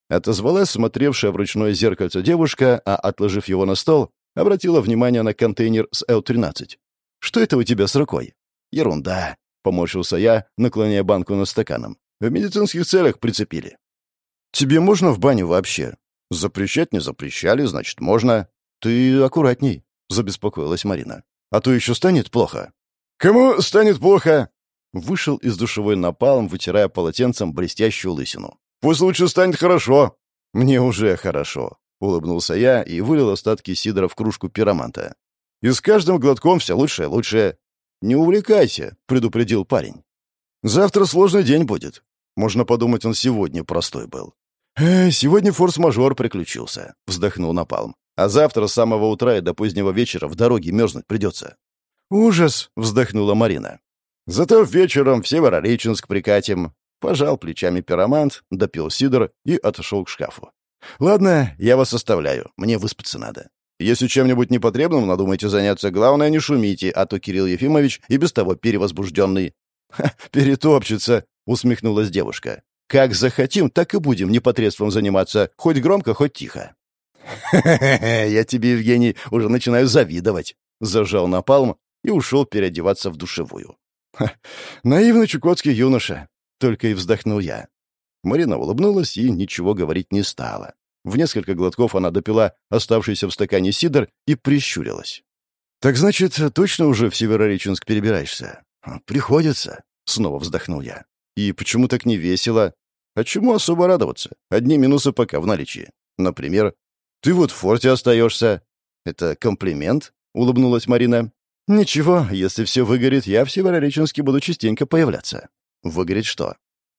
Отозвалась смотревшая в ручное зеркальце девушка, а, отложив его на стол, обратила внимание на контейнер с Л-13. «Что это у тебя с рукой?» «Ерунда», — поморщился я, наклоняя банку над стаканом. «В медицинских целях прицепили». «Тебе можно в баню вообще?» «Запрещать не запрещали, значит, можно». «Ты аккуратней», — забеспокоилась Марина. «А то еще станет плохо». «Кому станет плохо?» Вышел из душевой напалм, вытирая полотенцем блестящую лысину. «Пусть лучше станет хорошо». «Мне уже хорошо», — улыбнулся я и вылил остатки сидра в кружку пироманта. «И с каждым глотком все лучше и лучше. «Не увлекайся», — предупредил парень. «Завтра сложный день будет. Можно подумать, он сегодня простой был». «Э, «Сегодня форс-мажор приключился», — вздохнул Напалм. «А завтра с самого утра и до позднего вечера в дороге мерзнуть придется». «Ужас!» — вздохнула Марина. «Зато вечером в Северореченск прикатим». Пожал плечами пиромант, допил сидр и отошел к шкафу. «Ладно, я вас оставляю. Мне выспаться надо. Если чем-нибудь непотребным надумаете заняться, главное, не шумите, а то Кирилл Ефимович и без того перевозбужденный». «Ха, перетопчется», — усмехнулась девушка. «Как захотим, так и будем непотребством заниматься, хоть громко, хоть тихо». «Хе-хе-хе, я тебе, Евгений, уже начинаю завидовать», — зажал напалм и ушел переодеваться в душевую. Ха, «Наивный чукотский юноша», — только и вздохнул я. Марина улыбнулась и ничего говорить не стала. В несколько глотков она допила оставшийся в стакане сидр и прищурилась. «Так значит, точно уже в Северореченск перебираешься?» «Приходится», — снова вздохнул я. «И почему так не весело? А чему особо радоваться? Одни минусы пока в наличии. Например, ты вот в форте остаешься». «Это комплимент?» — улыбнулась Марина. «Ничего, если все выгорит, я в Северореченске буду частенько появляться». «Выгорит что?»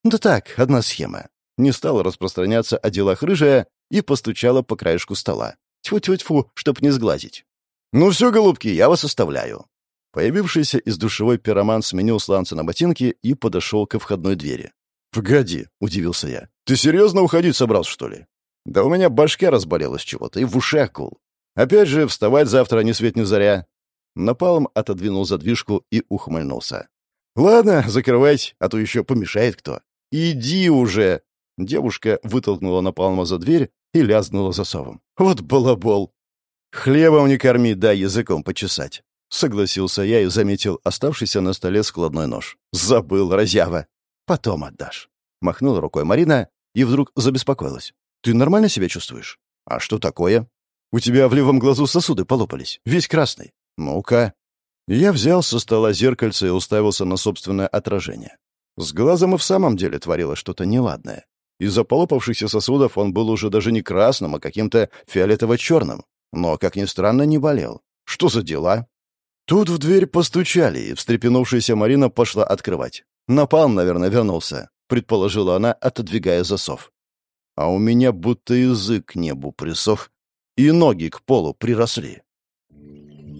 «Да так, одна схема. Не стала распространяться о делах рыжая, и постучала по краешку стола. Тьфу-тьфу-тьфу, чтоб не сглазить. «Ну все, голубки, я вас оставляю». Появившийся из душевой пироман сменил сланцы на ботинки и подошел ко входной двери. «Погоди», — удивился я. «Ты серьезно уходить собрался, что ли?» «Да у меня башка разболелась чего-то и в ушах кул. Опять же, вставать завтра ни свет ни заря». Напалм отодвинул задвижку и ухмыльнулся. «Ладно, закрывайте, а то еще помешает кто. «Иди уже!» Девушка вытолкнула Напалма за дверь и лязгнула засовом. «Вот балабол!» «Хлебом не корми, дай языком почесать!» Согласился я и заметил оставшийся на столе складной нож. «Забыл, разява!» «Потом отдашь!» Махнула рукой Марина и вдруг забеспокоилась. «Ты нормально себя чувствуешь?» «А что такое?» «У тебя в левом глазу сосуды полопались, весь красный». «Ну-ка». Я взял со стола зеркальце и уставился на собственное отражение. С глазом и в самом деле творилось что-то неладное. Из-за полопавшихся сосудов он был уже даже не красным, а каким-то фиолетово-черным. Но, как ни странно, не болел. Что за дела? Тут в дверь постучали, и встрепенувшаяся Марина пошла открывать. «Напалм, наверное, вернулся», — предположила она, отодвигая засов. А у меня будто язык к небу присох, и ноги к полу приросли.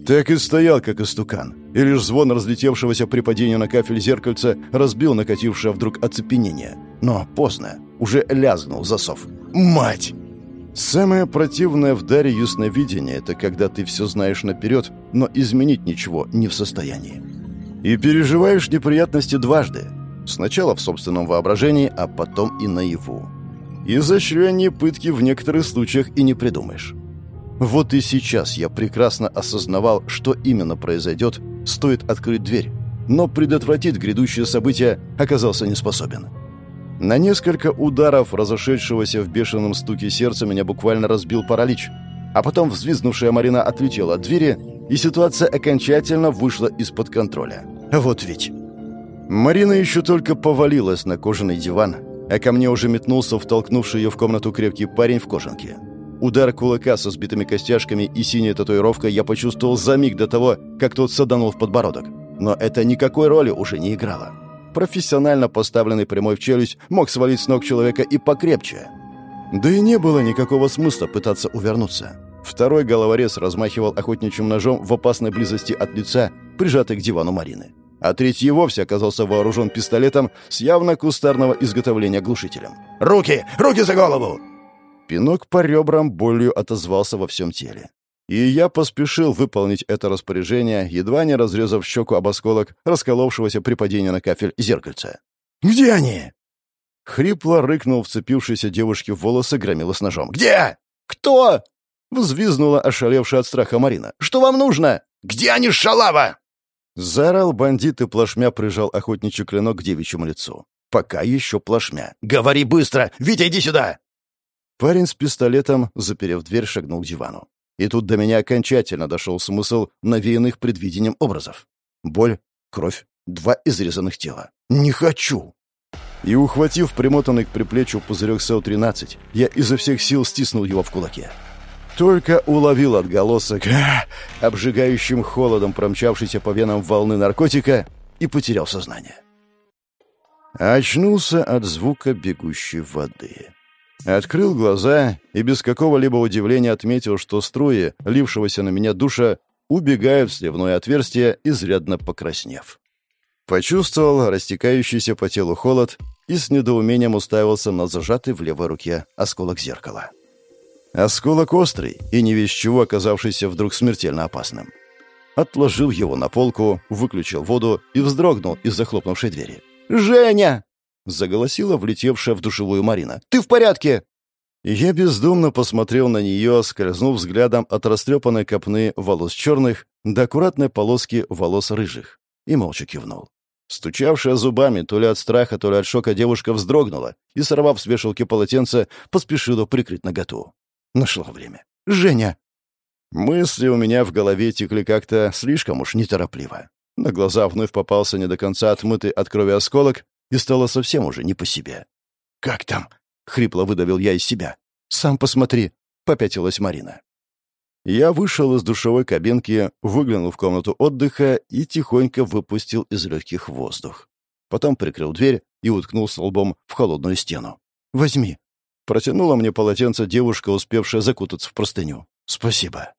Так и стоял, как истукан, и лишь звон разлетевшегося при падении на кафель зеркальца разбил накатившее вдруг оцепенение. Но поздно, уже лязгнул засов. «Мать!» Самое противное в даре ясновидения — это когда ты все знаешь наперед, но изменить ничего не в состоянии. И переживаешь неприятности дважды. Сначала в собственном воображении, а потом и наяву. Изощреннее пытки в некоторых случаях и не придумаешь. Вот и сейчас я прекрасно осознавал, что именно произойдет, стоит открыть дверь, но предотвратить грядущее событие оказался не способен. На несколько ударов разошедшегося в бешеном стуке сердца меня буквально разбил паралич, а потом взвизгнувшая Марина отлетела от двери, и ситуация окончательно вышла из-под контроля. Вот ведь. Марина еще только повалилась на кожаный диван, а ко мне уже метнулся втолкнувший ее в комнату крепкий парень в кожанке. Удар кулака со сбитыми костяшками и синяя татуировка я почувствовал за миг до того, как тот саданул в подбородок. Но это никакой роли уже не играло. Профессионально поставленный прямой в челюсть мог свалить с ног человека и покрепче. Да и не было никакого смысла пытаться увернуться. Второй головорез размахивал охотничьим ножом в опасной близости от лица, прижатый к дивану Марины. А третий вовсе оказался вооружен пистолетом с явно кустарного изготовления глушителем. «Руки! Руки за голову!» Пинок по ребрам болью отозвался во всем теле. И я поспешил выполнить это распоряжение, едва не разрезав щеку об осколок, расколовшегося при падении на кафель зеркальца. «Где они?» Хрипло рыкнул вцепившийся девушке в волосы, громила с ножом. «Где? Кто?» Взвизнула ошалевшая от страха Марина. «Что вам нужно? Где они, шалава?» Заорал бандит и плашмя прижал охотничий клинок к девичьему лицу. «Пока еще плашмя. Говори быстро! Витя, иди сюда!» Парень с пистолетом, заперев дверь, шагнул к дивану. И тут до меня окончательно дошел смысл навеянных предвидением образов. Боль, кровь, два изрезанных тела. «Не хочу!» И, ухватив примотанный к приплечью пузырек СО-13, я изо всех сил стиснул его в кулаке. Только уловил отголосок, обжигающим холодом промчавшейся по венам волны наркотика, и потерял сознание. Очнулся от звука бегущей воды. Открыл глаза и без какого-либо удивления отметил, что струи, лившегося на меня душа, убегают в сливное отверстие, изрядно покраснев. Почувствовал растекающийся по телу холод и с недоумением уставился на зажатый в левой руке осколок зеркала. Осколок острый и не весь чего оказавшийся вдруг смертельно опасным. Отложил его на полку, выключил воду и вздрогнул из захлопнувшей двери. «Женя!» Заголосила влетевшая в душевую Марина. «Ты в порядке?» Я бездумно посмотрел на нее, скользнув взглядом от растрепанной копны волос черных до аккуратной полоски волос рыжих, и молча кивнул. Стучавшая зубами то ли от страха, то ли от шока девушка вздрогнула и, сорвав с вешалки полотенце, поспешила прикрыть наготу. Нашло время. «Женя!» Мысли у меня в голове текли как-то слишком уж неторопливо. На глаза вновь попался не до конца отмытый от крови осколок, и стало совсем уже не по себе. «Как там?» — хрипло выдавил я из себя. «Сам посмотри», — попятилась Марина. Я вышел из душевой кабинки, выглянул в комнату отдыха и тихонько выпустил из легких воздух. Потом прикрыл дверь и уткнулся лбом в холодную стену. «Возьми». Протянула мне полотенце девушка, успевшая закутаться в простыню. «Спасибо».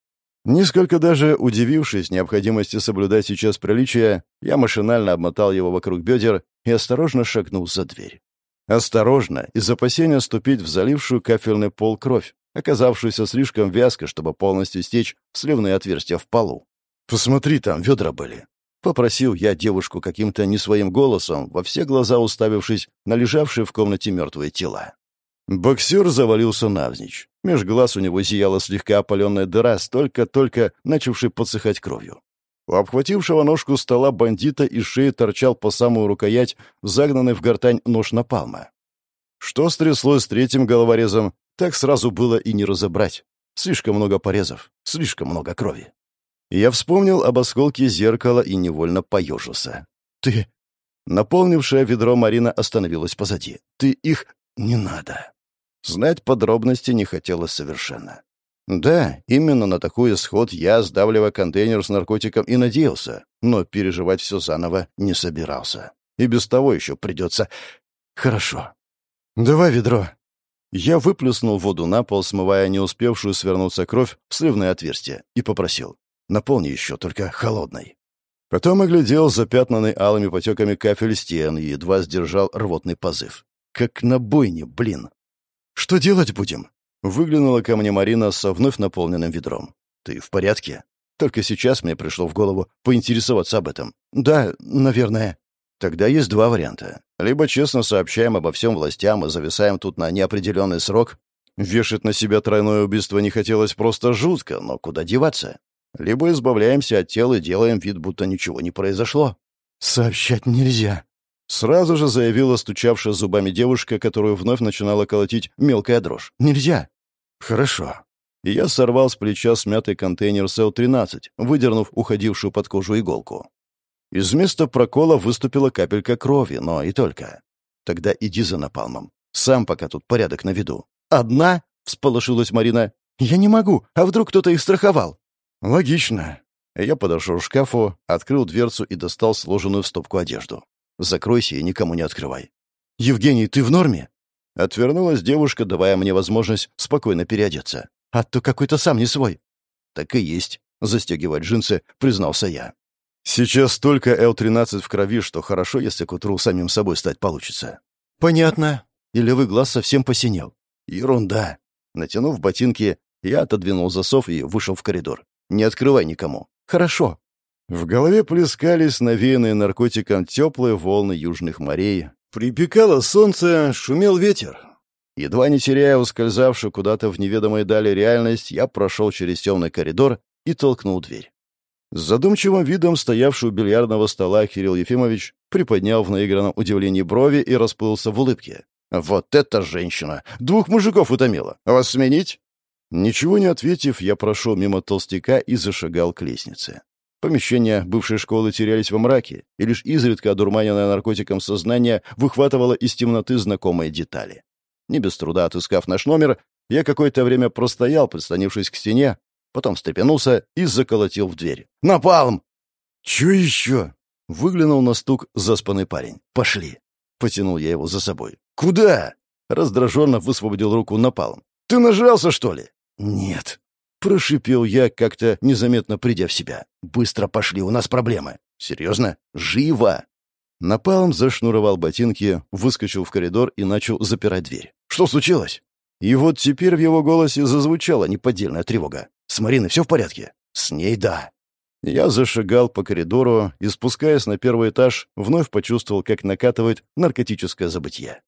Несколько даже удивившись необходимости соблюдать сейчас приличия, я машинально обмотал его вокруг бедер и осторожно шагнул за дверь. Осторожно, из опасения ступить в залившую кафельный пол кровь, оказавшуюся слишком вязкой, чтобы полностью стечь в сливные отверстия в полу. «Посмотри, там ведра были». Попросил я девушку каким-то не своим голосом, во все глаза уставившись на лежавшие в комнате мертвые тела. Боксер завалился навзничь. Меж глаз у него зияла слегка опаленная дыра, столько-только начавшей подсыхать кровью. У обхватившего ножку стола бандита из шеи торчал по самую рукоять загнанный в гортань нож напалма. Что стряслось с третьим головорезом, так сразу было и не разобрать. Слишком много порезов, слишком много крови. Я вспомнил об осколке зеркала и невольно поежился. «Ты...» Наполнившая ведро Марина остановилась позади. «Ты их... не надо». Знать подробности не хотелось совершенно. Да, именно на такой исход я, сдавливая контейнер с наркотиком, и надеялся, но переживать все заново не собирался. И без того еще придется... Хорошо. Давай ведро. Я выплеснул воду на пол, смывая не успевшую свернуться кровь в сливное отверстие, и попросил. Наполни еще, только холодной. Потом оглядел запятнанный алыми потеками кафель стен и едва сдержал рвотный позыв. Как на бойне, блин. «Что делать будем?» Выглянула ко мне Марина со вновь наполненным ведром. «Ты в порядке?» Только сейчас мне пришло в голову поинтересоваться об этом. «Да, наверное». Тогда есть два варианта. Либо честно сообщаем обо всем властям и зависаем тут на неопределенный срок. Вешать на себя тройное убийство не хотелось просто жутко, но куда деваться? Либо избавляемся от тела и делаем вид, будто ничего не произошло. «Сообщать нельзя», — сразу же заявила стучавшая зубами девушка, которую вновь начинала колотить мелкая дрожь. «Нельзя». «Хорошо». я сорвал с плеча смятый контейнер СЛ-13, выдернув уходившую под кожу иголку. Из места прокола выступила капелька крови, но и только. Тогда иди за напалмом. Сам пока тут порядок на виду. «Одна?» — всполошилась Марина. «Я не могу. А вдруг кто-то их страховал?» «Логично». Я подошел к шкафу, открыл дверцу и достал сложенную в стопку одежду. «Закройся и никому не открывай». «Евгений, ты в норме?» Отвернулась девушка, давая мне возможность спокойно переодеться. «А то какой-то сам не свой». «Так и есть», — застегивать джинсы, признался я. Сейчас столько Л-13 в крови, что хорошо, если к утру самим собой стать получится. Понятно. И левый глаз совсем посинел. Ерунда. Натянув ботинки, я отодвинул засов и вышел в коридор. Не открывай никому. Хорошо. В голове плескались навеянные наркотиком теплые волны южных морей. Припекало солнце, шумел ветер. Едва не теряя ускользавшую куда-то в неведомой дали реальность, я прошел через темный коридор и толкнул дверь. С задумчивым видом стоявший у бильярдного стола Кирилл Ефимович приподнял в наигранном удивлении брови и расплылся в улыбке. «Вот эта женщина! Двух мужиков утомила! Вас сменить?» Ничего не ответив, я прошел мимо толстяка и зашагал к лестнице. Помещения бывшей школы терялись во мраке, и лишь изредка одурманенное наркотиком сознание выхватывало из темноты знакомые детали. Не без труда отыскав наш номер, я какое-то время простоял, прислонившись к стене, потом встрепенулся и заколотил в дверь. «Напалм!» «Чё еще?» — выглянул на стук заспанный парень. «Пошли!» — потянул я его за собой. «Куда?» — раздраженно высвободил руку напалм. «Ты нажрался, что ли?» «Нет», — прошипел я, как-то незаметно придя в себя. «Быстро пошли, у нас проблемы». «Серьезно? Живо!» Напалм зашнуровал ботинки, выскочил в коридор и начал запирать дверь. «Что случилось?» И вот теперь в его голосе зазвучала неподдельная тревога. С Мариной все в порядке?» «С ней да». Я зашагал по коридору и, спускаясь на первый этаж, вновь почувствовал, как накатывает наркотическое забытье.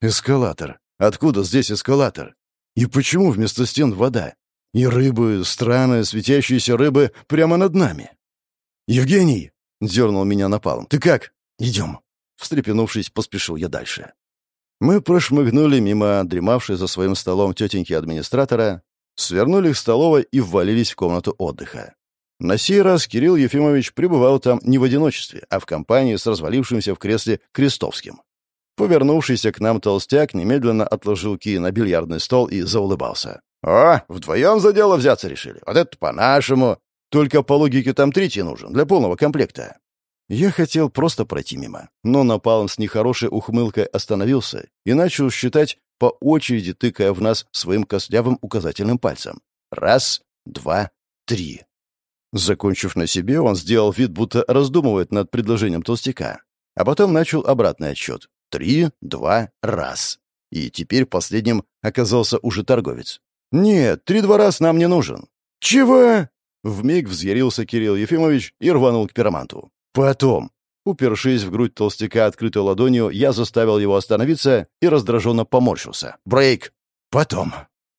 «Эскалатор. Откуда здесь эскалатор? И почему вместо стен вода? И рыбы, странные, светящиеся рыбы прямо над нами?» «Евгений!» — дернул меня напалом. «Ты как? Идем!» Встрепенувшись, поспешил я дальше. Мы прошмыгнули мимо дремавшей за своим столом тетеньки администратора, свернули к столовой и ввалились в комнату отдыха. На сей раз Кирилл Ефимович пребывал там не в одиночестве, а в компании с развалившимся в кресле Крестовским. Повернувшийся к нам толстяк немедленно отложил ки на бильярдный стол и заулыбался. «О, вдвоем за дело взяться решили. Вот это по-нашему. Только по логике там третий нужен, для полного комплекта». Я хотел просто пройти мимо, но напалм с нехорошей ухмылкой остановился и начал считать по очереди тыкая в нас своим костлявым указательным пальцем. Раз, два, три. Закончив на себе, он сделал вид, будто раздумывает над предложением толстяка, а потом начал обратный отсчет. Три, два, раз. И теперь последним оказался уже торговец. «Нет, три-два раз нам не нужен». «Чего?» Вмиг взъярился Кирилл Ефимович и рванул к пироманту. «Потом». Упершись в грудь толстяка открытой ладонью, я заставил его остановиться и раздраженно поморщился. «Брейк!» «Потом».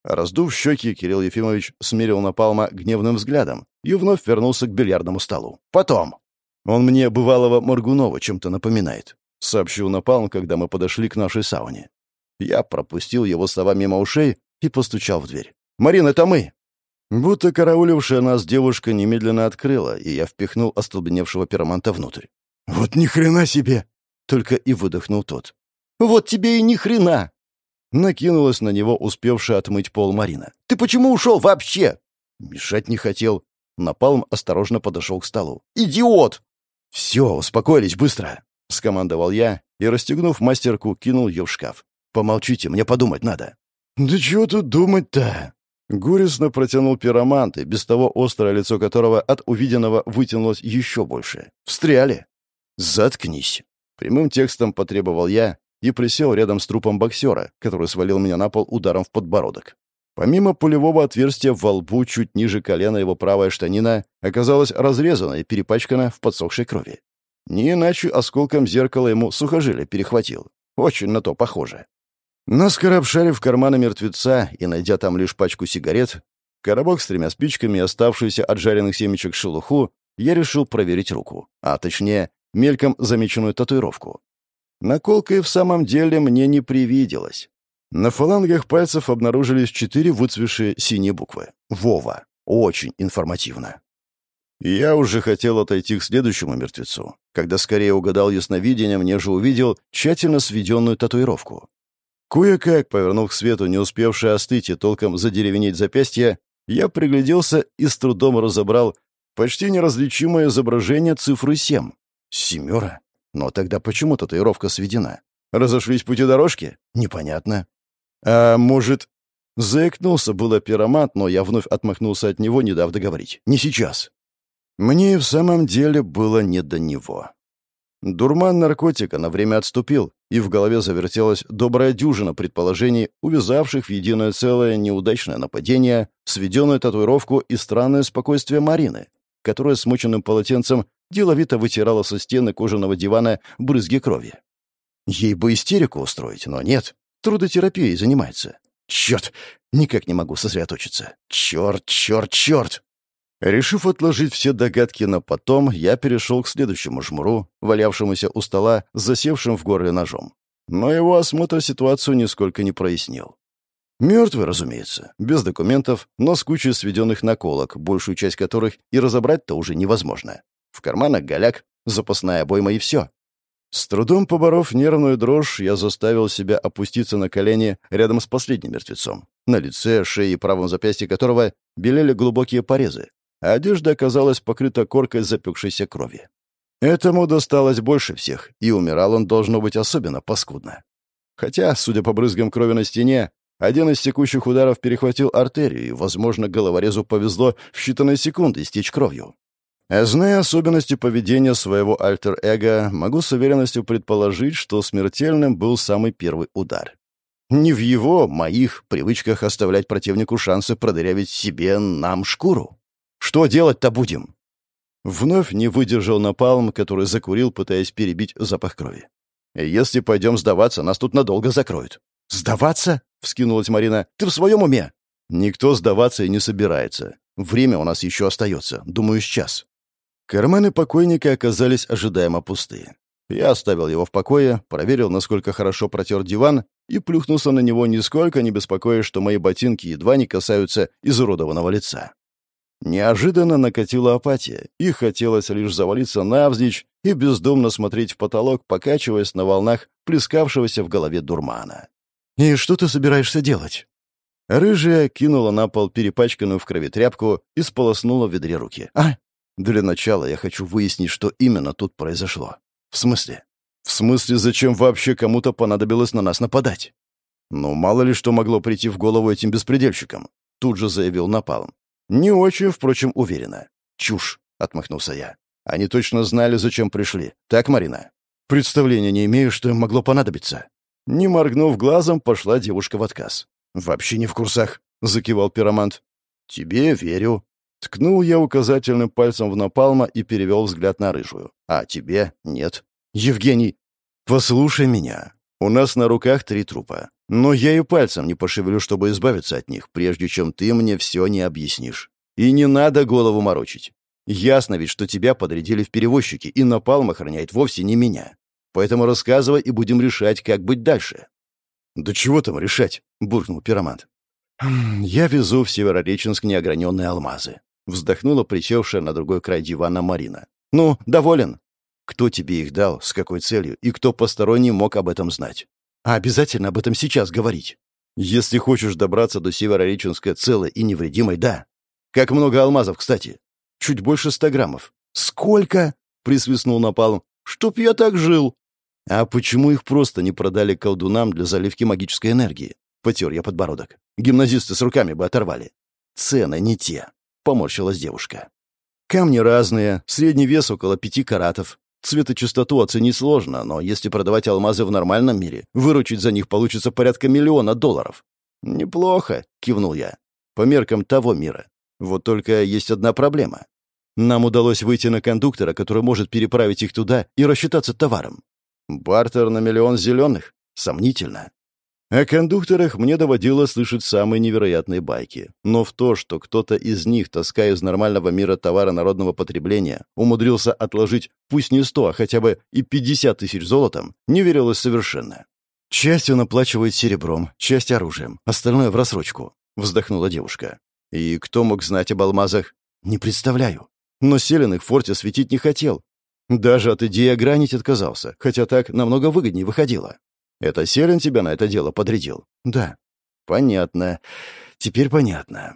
Раздув щеки, Кирилл Ефимович смирил Напалма гневным взглядом и вновь вернулся к бильярдному столу. «Потом». «Он мне бывалого Моргунова чем-то напоминает», — сообщил Напалм, когда мы подошли к нашей сауне. Я пропустил его слова мимо ушей и постучал в дверь. «Марин, это мы!» Будто караулившая нас девушка немедленно открыла, и я впихнул остолбеневшего пироманта внутрь. «Вот ни хрена себе!» — только и выдохнул тот. «Вот тебе и ни хрена!» Накинулась на него успевшая отмыть пол Марина. «Ты почему ушел вообще?» Мешать не хотел. Напалм осторожно подошел к столу. «Идиот!» «Все, успокоились быстро!» — скомандовал я и, расстегнув мастерку, кинул ее в шкаф. «Помолчите, мне подумать надо». «Да чего тут думать-то?» Горестно протянул пиромант, и без того острое лицо которого от увиденного вытянулось еще больше. «Встряли!» «Заткнись!» Прямым текстом потребовал я и присел рядом с трупом боксера, который свалил меня на пол ударом в подбородок. Помимо пулевого отверстия в лбу чуть ниже колена его правая штанина оказалась разрезана и перепачкана в подсохшей крови. Не иначе осколком зеркала ему сухожилие перехватил. Очень на то похоже. Наскоро обшарив карманы мертвеца и найдя там лишь пачку сигарет, коробок с тремя спичками и оставшуюся от жареных семечек шелуху, я решил проверить руку, а точнее, мельком замеченную татуировку. Наколка и в самом деле мне не привиделась. На фалангах пальцев обнаружились четыре выцвевшие синие буквы. «Вова». Очень информативно. Я уже хотел отойти к следующему мертвецу, когда скорее угадал ясновидением, нежели увидел тщательно сведенную татуировку. Кое-как, повернув к свету, не успевший остыть и толком задеревенеть запястье, я пригляделся и с трудом разобрал почти неразличимое изображение цифры семь. Семера? Но тогда почему татуировка сведена? Разошлись пути дорожки? Непонятно. А может... Заикнулся было пиромат, но я вновь отмахнулся от него, не дав договорить. Не сейчас. Мне и в самом деле было не до него. Дурман наркотика на время отступил, и в голове завертелась добрая дюжина предположений, увязавших в единое целое неудачное нападение, сведенную татуировку и странное спокойствие Марины, которая смоченным полотенцем деловито вытирала со стены кожаного дивана брызги крови. Ей бы истерику устроить, но нет. Трудотерапией занимается. Черт, никак не могу сосредоточиться. Черт, черт, черт! Решив отложить все догадки на потом, я перешел к следующему жмуру, валявшемуся у стола, засевшим в горле ножом. Но его осмотр ситуацию нисколько не прояснил. Мертвый, разумеется, без документов, но с кучей сведенных наколок, большую часть которых и разобрать-то уже невозможно. В карманах голяк, запасная обойма и все. С трудом поборов нервную дрожь, я заставил себя опуститься на колени рядом с последним мертвецом, на лице, шее и правом запястье которого белели глубокие порезы, одежда оказалась покрыта коркой запекшейся крови. Этому досталось больше всех, и умирал он, должно быть, особенно паскудно. Хотя, судя по брызгам крови на стене, один из текущих ударов перехватил артерию, и, возможно, головорезу повезло в считанные секунды стечь кровью. А зная особенности поведения своего альтер-эго, могу с уверенностью предположить, что смертельным был самый первый удар. Не в его, моих, привычках оставлять противнику шансы продырявить себе, нам, шкуру. Что делать-то будем? Вновь не выдержал напалм, который закурил, пытаясь перебить запах крови. «Если пойдем сдаваться, нас тут надолго закроют». «Сдаваться?» — вскинулась Марина. «Ты в своем уме?» «Никто сдаваться и не собирается. Время у нас еще остается. Думаю, сейчас». Карманы покойника оказались ожидаемо пустые. Я оставил его в покое, проверил, насколько хорошо протер диван, и плюхнулся на него, нисколько не беспокоясь, что мои ботинки едва не касаются изуродованного лица. Неожиданно накатила апатия, и хотелось лишь завалиться навзничь и бездумно смотреть в потолок, покачиваясь на волнах плескавшегося в голове дурмана. «И что ты собираешься делать?» Рыжая кинула на пол перепачканную в крови тряпку и сполоснула в ведре руки. «А, для начала я хочу выяснить, что именно тут произошло. В смысле? В смысле, зачем вообще кому-то понадобилось на нас нападать? Ну, мало ли что могло прийти в голову этим беспредельщикам. Тут же заявил Напалм. Не очень, впрочем, уверенно. Чушь, отмахнулся я. Они точно знали, зачем пришли. Так, Марина? Представления не имею, что им могло понадобиться. Не моргнув глазом, пошла девушка в отказ. «Вообще не в курсах», — закивал пиромант. «Тебе верю», Ткнул я указательным пальцем в напалма и перевел взгляд на рыжую. «А тебе нет?» «Евгений, послушай меня. У нас на руках три трупа. Но я и пальцем не пошевелю, чтобы избавиться от них, прежде чем ты мне все не объяснишь. И не надо голову морочить. Ясно ведь, что тебя подрядили в перевозчики, и напалм охраняет вовсе не меня. Поэтому рассказывай, и будем решать, как быть дальше». «Да чего там решать?» — буркнул пиромант. «Хм, «Я везу в Северореченск неограненные алмазы», — вздохнула присевшая на другой край дивана Марина. «Ну, доволен?» «Кто тебе их дал, с какой целью, и кто посторонний мог об этом знать?» «А обязательно об этом сейчас говорить?» «Если хочешь добраться до Северореченска целой и невредимой, да. Как много алмазов, кстати?» «Чуть больше ста граммов». «Сколько?» — присвистнул Напалм. «Чтоб я так жил!» «А почему их просто не продали колдунам для заливки магической энергии?» Потер я подбородок. «Гимназисты с руками бы оторвали». «Цены не те», — поморщилась девушка. «Камни разные, средний вес около пяти каратов. Цветочастоту оценить сложно, но если продавать алмазы в нормальном мире, выручить за них получится порядка миллиона долларов». «Неплохо», — кивнул я. «По меркам того мира. Вот только есть одна проблема. Нам удалось выйти на кондуктора, который может переправить их туда и рассчитаться товаром. Бартер на миллион зеленых? Сомнительно. О кондукторах мне доводилось слышать самые невероятные байки. Но в то, что кто-то из них, таская из нормального мира товара народного потребления, умудрился отложить пусть не сто, а хотя бы и пятьдесят тысяч золотом, не верилось совершенно. «Часть он оплачивает серебром, часть оружием, остальное в рассрочку», — вздохнула девушка. «И кто мог знать об алмазах? Не представляю. Но Селин в форте светить не хотел, даже от идеи огранить отказался, хотя так намного выгоднее выходило. Это Селин тебя на это дело подрядил? Да. Понятно. Теперь понятно.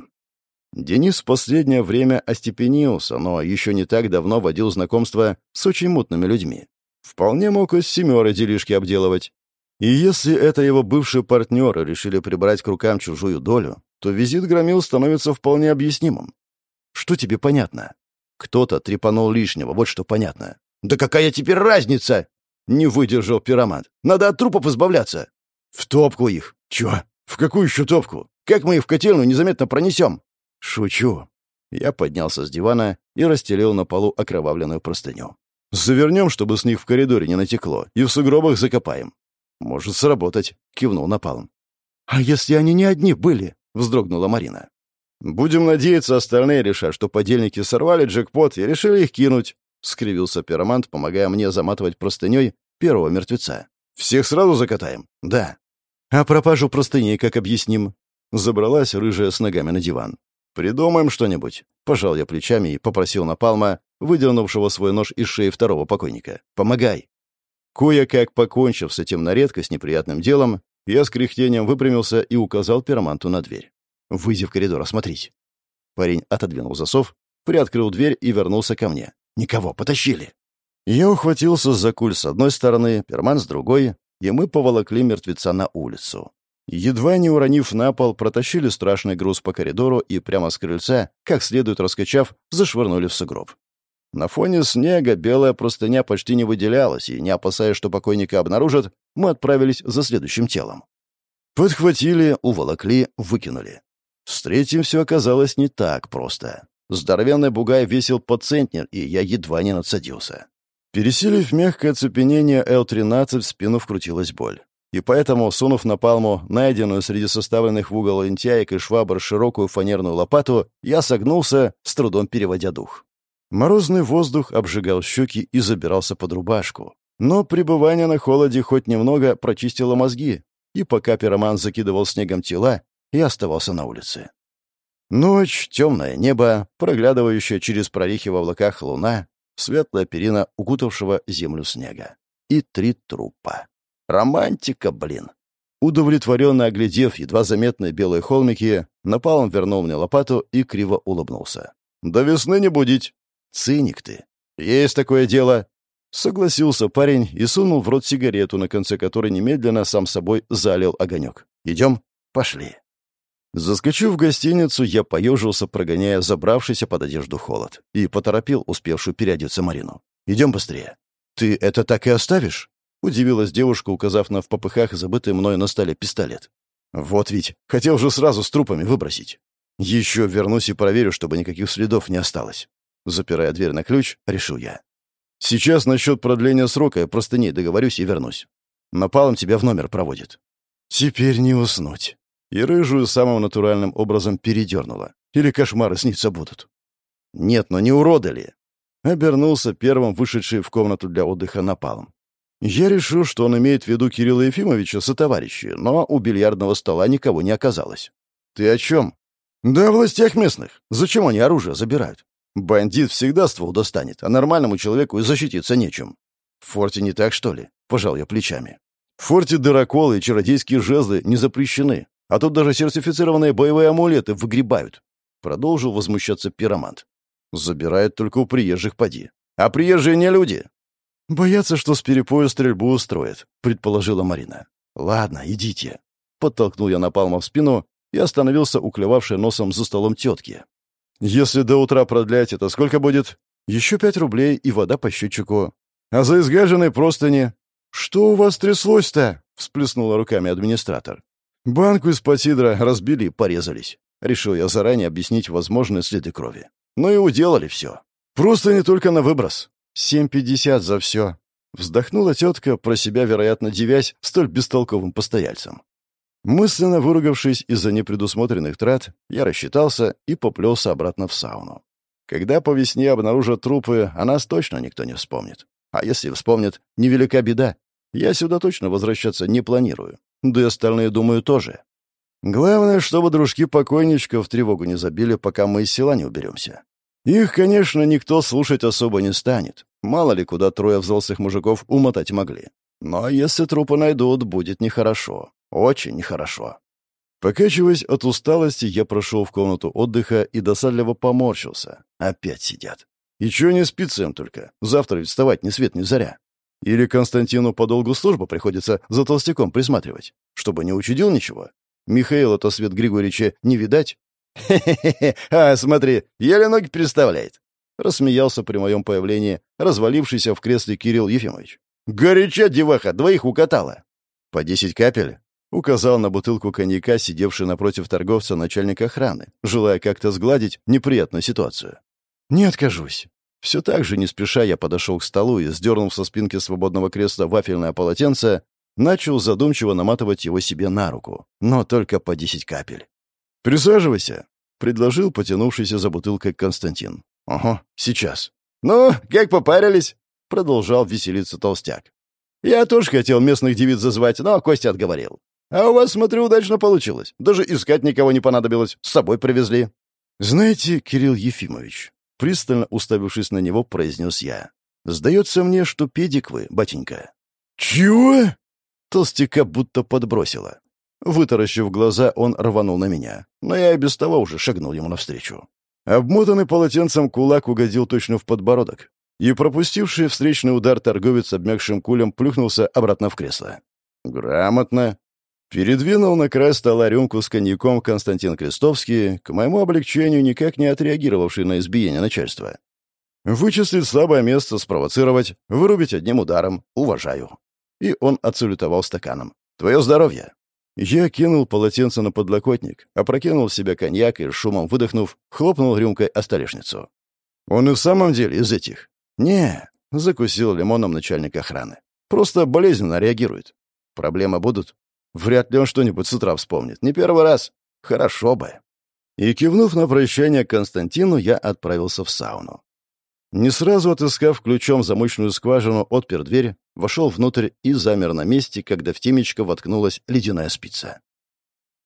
Денис в последнее время остепенился, но еще не так давно водил знакомство с очень мутными людьми. Вполне мог из семеры делишки обделывать. И если это его бывшие партнеры решили прибрать к рукам чужую долю, то визит громил становится вполне объяснимым. Что тебе понятно? Кто-то трепанул лишнего, вот что понятно. «Да какая теперь разница?» Не выдержал пиромант. «Надо от трупов избавляться». «В топку их». «Чё? В какую еще топку? Как мы их в котельную незаметно пронесем?» «Шучу». Я поднялся с дивана и расстелил на полу окровавленную простыню. «Завернем, чтобы с них в коридоре не натекло, и в сугробах закопаем». «Может сработать», — кивнул Напалм. «А если они не одни были?» — вздрогнула Марина. «Будем надеяться, остальные решат, что подельники сорвали джекпот и решили их кинуть», — скривился пиромант, помогая мне заматывать простыней первого мертвеца. «Всех сразу закатаем?» «Да». «А пропажу простыней как объясним?» Забралась рыжая с ногами на диван. «Придумаем что-нибудь», — пожал я плечами и попросил Напалма, выдернувшего свой нож из шеи второго покойника. «Помогай». Кое-как покончив с этим на редкость неприятным делом, я с кряхтением выпрямился и указал пироманту на дверь. Выйди в коридор, осмотрись». Парень отодвинул засов, приоткрыл дверь и вернулся ко мне. «Никого, потащили». Я ухватился за куль с одной стороны, перман с другой, и мы поволокли мертвеца на улицу. Едва не уронив на пол, протащили страшный груз по коридору и прямо с крыльца, как следует раскачав, зашвырнули в сугроб. На фоне снега белая простыня почти не выделялась, и, не опасаясь, что покойника обнаружат, мы отправились за следующим телом. Подхватили, уволокли, выкинули. С третьим все оказалось не так просто. Здоровенный бугай весил по и я едва не надсадился. Пересилив мягкое оцепенение Л-13, в спину вкрутилась боль. И поэтому, сунув на палму, найденную среди составленных в угол лентяек и швабр широкую фанерную лопату, я согнулся, с трудом переводя дух. Морозный воздух обжигал щеки и забирался под рубашку. Но пребывание на холоде хоть немного прочистило мозги, и пока пироман закидывал снегом тела, и оставался на улице. Ночь, темное небо, проглядывающая через прорехи в облаках луна, светлая перина укутавшего землю снега. И три трупа. Романтика, блин. Удовлетворенно оглядев едва заметные белые холмики, Напалм вернул мне лопату и криво улыбнулся. «До весны не будить!» «Циник ты!» «Есть такое дело!» Согласился парень и сунул в рот сигарету, на конце которой немедленно сам собой залил огонек. «Идем?» «Пошли!» Заскочив в гостиницу, я поежился, прогоняя забравшийся под одежду холод, и поторопил успевшую переодеться Марину. «Идем быстрее». «Ты это так и оставишь?» — удивилась девушка, указав на в попыхах забытый мною на столе пистолет. «Вот ведь, хотел же сразу с трупами выбросить». Еще вернусь и проверю, чтобы никаких следов не осталось. Запирая дверь на ключ, решил я. Сейчас насчет продления срока я просто не договорюсь и вернусь. Напалом тебя в номер проводит. Теперь не уснуть. И рыжую самым натуральным образом передернула. Или кошмары снится будут. Нет, но не уроды ли? Обернулся первым вышедший в комнату для отдыха напалом. Я решил, что он имеет в виду Кирилла Ефимовича со товарищи, но у бильярдного стола никого не оказалось. «Ты о чем?» «Да о властях местных. Зачем они оружие забирают? Бандит всегда ствол достанет, а нормальному человеку и защититься нечем. В форте не так, что ли? Пожал я плечами. В форте дыроколы и чародейские жезлы не запрещены, а тут даже сертифицированные боевые амулеты выгребают. Продолжил возмущаться пиромант. Забирают только у приезжих поди. А приезжие не люди. Боятся, что с перепоя стрельбу устроят, предположила Марина. Ладно, идите. Подтолкнул я Напалма в спину и остановился уклевавший носом за столом тетки. Если до утра продлять это, сколько будет? Еще пять рублей и вода по счетчику. А за изгаженные простыни... Что у вас тряслось-то? Всплеснула руками администратор. Банку из-под сидра разбили и порезались. Решил я заранее объяснить возможные следы крови. Ну и уделали все. Просто не только на выброс. Семь пятьдесят за все. Вздохнула тетка, про себя, вероятно, девясь столь бестолковым постояльцем. Мысленно выругавшись из-за непредусмотренных трат, я рассчитался и поплелся обратно в сауну. Когда по весне обнаружат трупы, о нас точно никто не вспомнит. А если вспомнит, невелика беда. Я сюда точно возвращаться не планирую. Да и остальные, думаю, тоже. Главное, чтобы дружки покойничков тревогу не забили, пока мы из села не уберемся. Их, конечно, никто слушать особо не станет. Мало ли, куда трое взрослых мужиков умотать могли. Но если трупы найдут, будет нехорошо. Очень нехорошо. Покачиваясь от усталости, я прошел в комнату отдыха и досадливо поморщился. Опять сидят. И чё не спится им только? Завтра ведь вставать ни свет ни заря. Или Константину по долгу службы приходится за толстяком присматривать, чтобы не учудил ничего? Михаила-то Свет Григорьевича не видать? «Хе-хе-хе, а, смотри, еле ноги переставляет!» Рассмеялся при моем появлении развалившийся в кресле Кирилл Ефимович. «Горяча деваха, двоих укатала!» «По десять капель?» Указал на бутылку коньяка, сидевший напротив торговца начальник охраны, желая как-то сгладить неприятную ситуацию. «Не откажусь». Все так же, не спеша, я подошел к столу и, сдернув со спинки свободного кресла вафельное полотенце, начал задумчиво наматывать его себе на руку, но только по десять капель. «Присаживайся», — предложил потянувшийся за бутылкой Константин. «Ага, сейчас». «Ну, как попарились?» — продолжал веселиться толстяк. «Я тоже хотел местных девиц зазвать, но Костя отговорил. А у вас, смотрю, удачно получилось. Даже искать никого не понадобилось. С собой привезли». «Знаете, Кирилл Ефимович», — пристально уставившись на него, произнес я, «сдается мне, что педик вы, батенька». «Чего?» Толстяка будто подбросило. Вытаращив глаза, он рванул на меня, но я и без того уже шагнул ему навстречу. Обмотанный полотенцем кулак угодил точно в подбородок, и пропустивший встречный удар торговец обмякшим кулем плюхнулся обратно в кресло. «Грамотно», Передвинул на край стола рюмку с коньяком Константин Крестовский, к моему облегчению никак не отреагировавший на избиение начальства. Вычислить слабое место, спровоцировать, вырубить одним ударом. Уважаю. И он отсалютовал стаканом. Твое здоровье. Я кинул полотенце на подлокотник, опрокинул в себя коньяк и, шумом выдохнув, хлопнул рюмкой о столешницу. Он и в самом деле из этих. Не, закусил лимоном начальник охраны. Просто болезненно реагирует. Проблемы будут? Вряд ли он что-нибудь с утра вспомнит. Не первый раз. Хорошо бы. И, кивнув на прощание Константину, я отправился в сауну. Не сразу отыскав ключом замочную скважину, отпер дверь, вошел внутрь и замер на месте, когда в темечко воткнулась ледяная спица.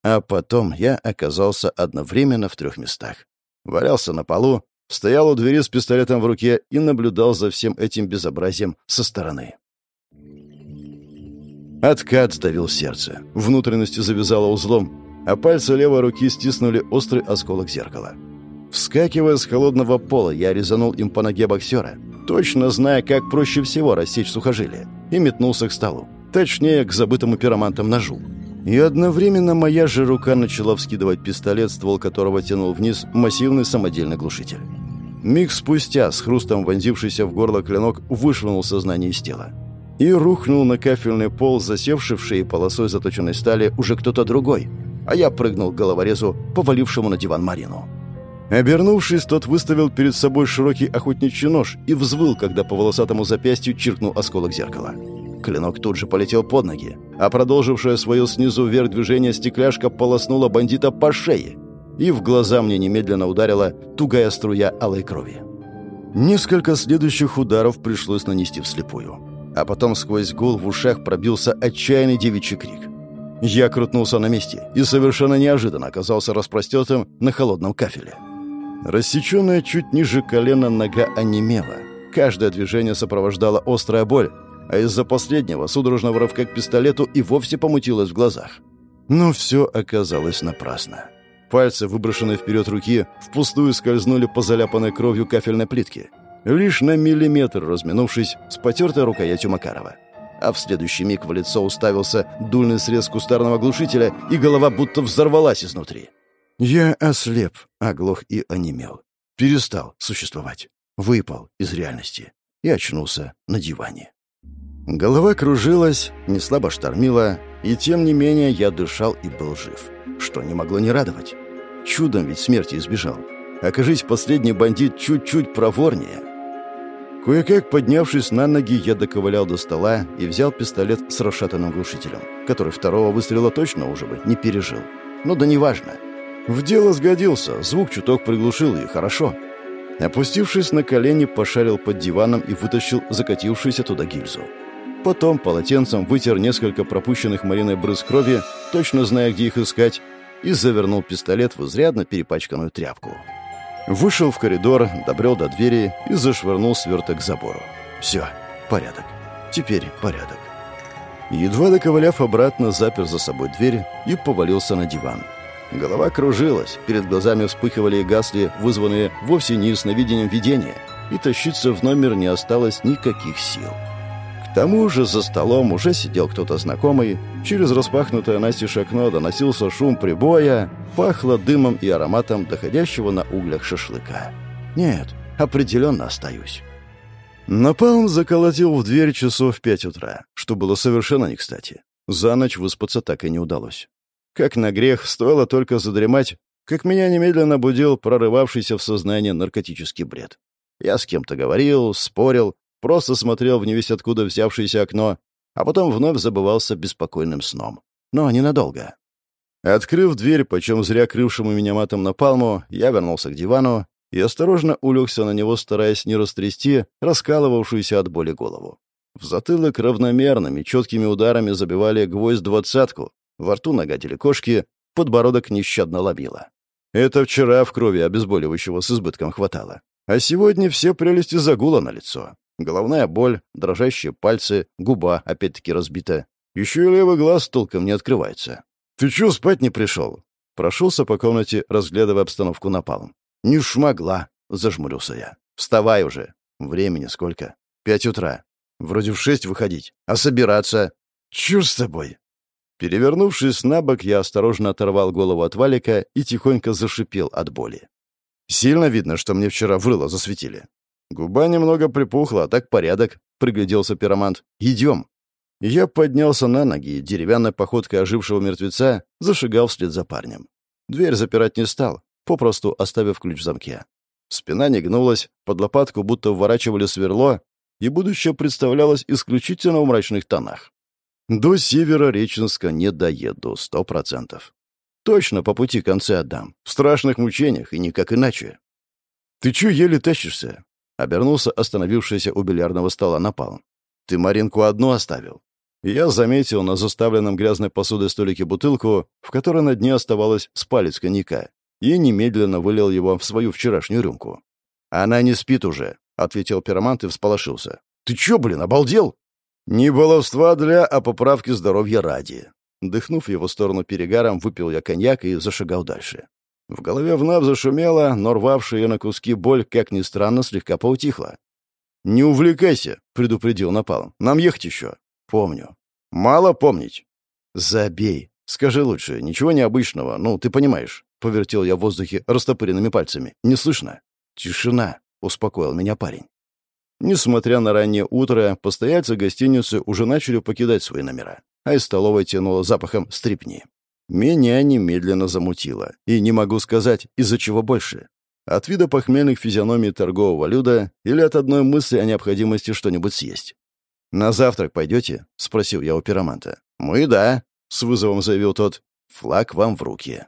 А потом я оказался одновременно в трех местах. Валялся на полу, стоял у двери с пистолетом в руке и наблюдал за всем этим безобразием со стороны. Откат сдавил сердце. Внутренности завязало узлом, а пальцы левой руки стиснули острый осколок зеркала. Вскакивая с холодного пола, я резанул им по ноге боксера, точно зная, как проще всего рассечь сухожилие, и метнулся к столу, точнее, к забытому пиромантом ножу. И одновременно моя же рука начала вскидывать пистолет, ствол которого тянул вниз массивный самодельный глушитель. Миг спустя, с хрустом вонзившийся в горло клинок, вышвырнул сознание из тела и рухнул на кафельный пол, засевший полосой заточенной стали уже кто-то другой. а я прыгнул к головорезу, повалившему на диван Марину. Обернувшись, тот выставил перед собой широкий охотничий нож и взвыл, когда по волосатому запястью чиркнул осколок зеркала. Клинок тут же полетел под ноги, а продолжившая свое снизу вверх движение стекляшка полоснула бандита по шее, и в глаза мне немедленно ударила тугая струя алой крови. Несколько следующих ударов пришлось нанести вслепую. А потом сквозь гул в ушах пробился отчаянный девичий крик. Я крутнулся на месте и совершенно неожиданно оказался распростертым на холодном кафеле. Рассеченная чуть ниже колена нога онемела. Каждое движение сопровождало острая боль, а из-за последнего судорожного рывка к пистолету и вовсе помутилось в глазах. Но все оказалось напрасно. Пальцы, выброшенные вперед руки, впустую скользнули по заляпанной кровью кафельной плитке, лишь на миллиметр разминувшись с потертой рукоятью Макарова. А в следующий миг в лицо уставился дульный срез кустарного глушителя, и голова будто взорвалась изнутри. Я ослеп, оглох и онемел. Перестал существовать. Выпал из реальности и очнулся на диване. Голова кружилась, неслабо штормила, и тем не менее я дышал и был жив что не могло не радовать. Чудом ведь смерти избежал. Окажись последний бандит чуть-чуть проворнее. Кое-как поднявшись на ноги, я доковылял до стола и взял пистолет с расшатанным глушителем, который второго выстрела точно уже бы не пережил. Но да неважно. В дело сгодился, звук чуток приглушил и хорошо. Опустившись на колени, пошарил под диваном и вытащил закатившуюся туда гильзу. Потом полотенцем вытер несколько пропущенных Мариной брыз крови, точно зная, где их искать, и завернул пистолет в изрядно перепачканную тряпку. Вышел в коридор, добрел до двери и зашвырнул сверток к забору. Все, порядок. Теперь порядок. Едва доковыляв обратно, запер за собой дверь и повалился на диван. Голова кружилась, перед глазами вспыхивали и гасли, вызванные вовсе не сновидением видения, и тащиться в номер не осталось никаких сил тому же за столом уже сидел кто-то знакомый, через распахнутое настежь окно доносился шум прибоя, пахло дымом и ароматом доходящего на углях шашлыка. Нет, определенно остаюсь. Напалм заколотил в дверь часов в пять утра, что было совершенно не кстати. За ночь выспаться так и не удалось. Как на грех, стоило только задремать, как меня немедленно будил прорывавшийся в сознание наркотический бред. Я с кем-то говорил, спорил, просто смотрел в невесть откуда взявшееся окно, а потом вновь забывался беспокойным сном. Но ненадолго. Открыв дверь, почем зря крывшему меня матом на палму, я вернулся к дивану и осторожно улегся на него, стараясь не растрясти раскалывавшуюся от боли голову. В затылок равномерными, четкими ударами забивали гвоздь двадцатку, во рту нагадили кошки, подбородок нещадно ломило. Это вчера в крови обезболивающего с избытком хватало. А сегодня все прелести загула на лицо. Головная боль, дрожащие пальцы, губа опять-таки разбита. Еще и левый глаз толком не открывается. «Ты чё, спать не пришел?» Прошелся по комнате, разглядывая обстановку напалм. «Не шмогла», — зажмурился я. «Вставай уже. Времени сколько? Пять утра. Вроде в шесть выходить. А собираться? Чур с тобой!» Перевернувшись на бок, я осторожно оторвал голову от валика и тихонько зашипел от боли. Сильно видно, что мне вчера врыло засветили. «Губа немного припухла, а так порядок», — пригляделся пиромант. «Идем». Я поднялся на ноги деревянной походкой ожившего мертвеца зашагал вслед за парнем. Дверь запирать не стал, попросту оставив ключ в замке. Спина не гнулась, под лопатку будто вворачивали сверло, и будущее представлялось исключительно в мрачных тонах. До севера Реченска не доеду, сто процентов. Точно по пути концы отдам. В страшных мучениях и никак иначе. «Ты чё еле тащишься?» Обернулся остановившийся у бильярдного стола напал. «Ты Маринку одну оставил?» Я заметил на заставленном грязной посудой столике бутылку, в которой на дне оставалась с палец коньяка, и немедленно вылил его в свою вчерашнюю рюмку. «Она не спит уже», — ответил пиромант и всполошился. «Ты чё, блин, обалдел?» «Не баловства для, а поправки здоровья ради». Дыхнув его сторону перегаром, выпил я коньяк и зашагал дальше. В голове вновь зашумело, но рвавшая на куски боль, как ни странно, слегка поутихла. «Не увлекайся», — предупредил Напалм. «Нам ехать еще». «Помню». «Мало помнить». «Забей. Скажи лучше, ничего необычного, ну, ты понимаешь». Повертел я в воздухе растопыренными пальцами. «Не слышно?» «Тишина», — успокоил меня парень. Несмотря на раннее утро, постояльцы гостиницы уже начали покидать свои номера, а из столовой тянуло запахом стрипни. Меня немедленно замутило, и не могу сказать, из-за чего больше. От вида похмельных физиономий торгового люда или от одной мысли о необходимости что-нибудь съесть. «На завтрак пойдете?» — спросил я у пироманта. «Мы — да», — с вызовом заявил тот. «Флаг вам в руки».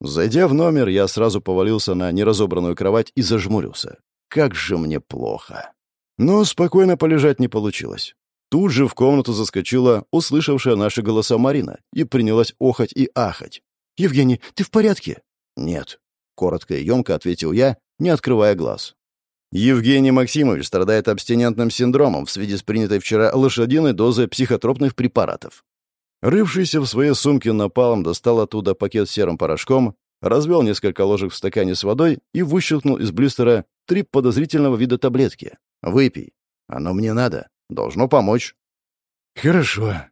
Зайдя в номер, я сразу повалился на неразобранную кровать и зажмурился. Как же мне плохо. Но спокойно полежать не получилось. Тут же в комнату заскочила услышавшая наши голоса Марина и принялась охать и ахать. «Евгений, ты в порядке?» «Нет», — коротко и емко ответил я, не открывая глаз. Евгений Максимович страдает абстинентным синдромом в связи с принятой вчера лошадиной дозой психотропных препаратов. Рывшийся в своей сумке напалом достал оттуда пакет с серым порошком, развел несколько ложек в стакане с водой и выщелкнул из блистера три подозрительного вида таблетки. «Выпей. Оно мне надо. Должно помочь». «Хорошо».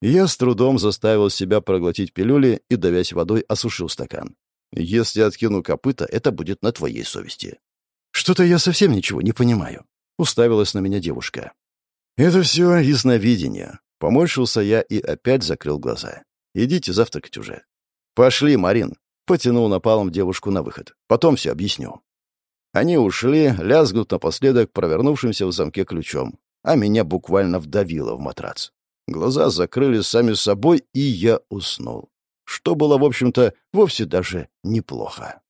Я с трудом заставил себя проглотить пилюли и, давясь водой, осушил стакан. «Если откину копыта, это будет на твоей совести». «Что-то я совсем ничего не понимаю», — уставилась на меня девушка. «Это все ясновидение». Поморщился я и опять закрыл глаза. «Идите завтракать уже». «Пошли, Марин», — потянул напалом девушку на выход. «Потом все объясню». Они ушли, лязгнут напоследок провернувшимся в замке ключом а меня буквально вдавило в матрац. Глаза закрылись сами собой, и я уснул. Что было, в общем-то, вовсе даже неплохо.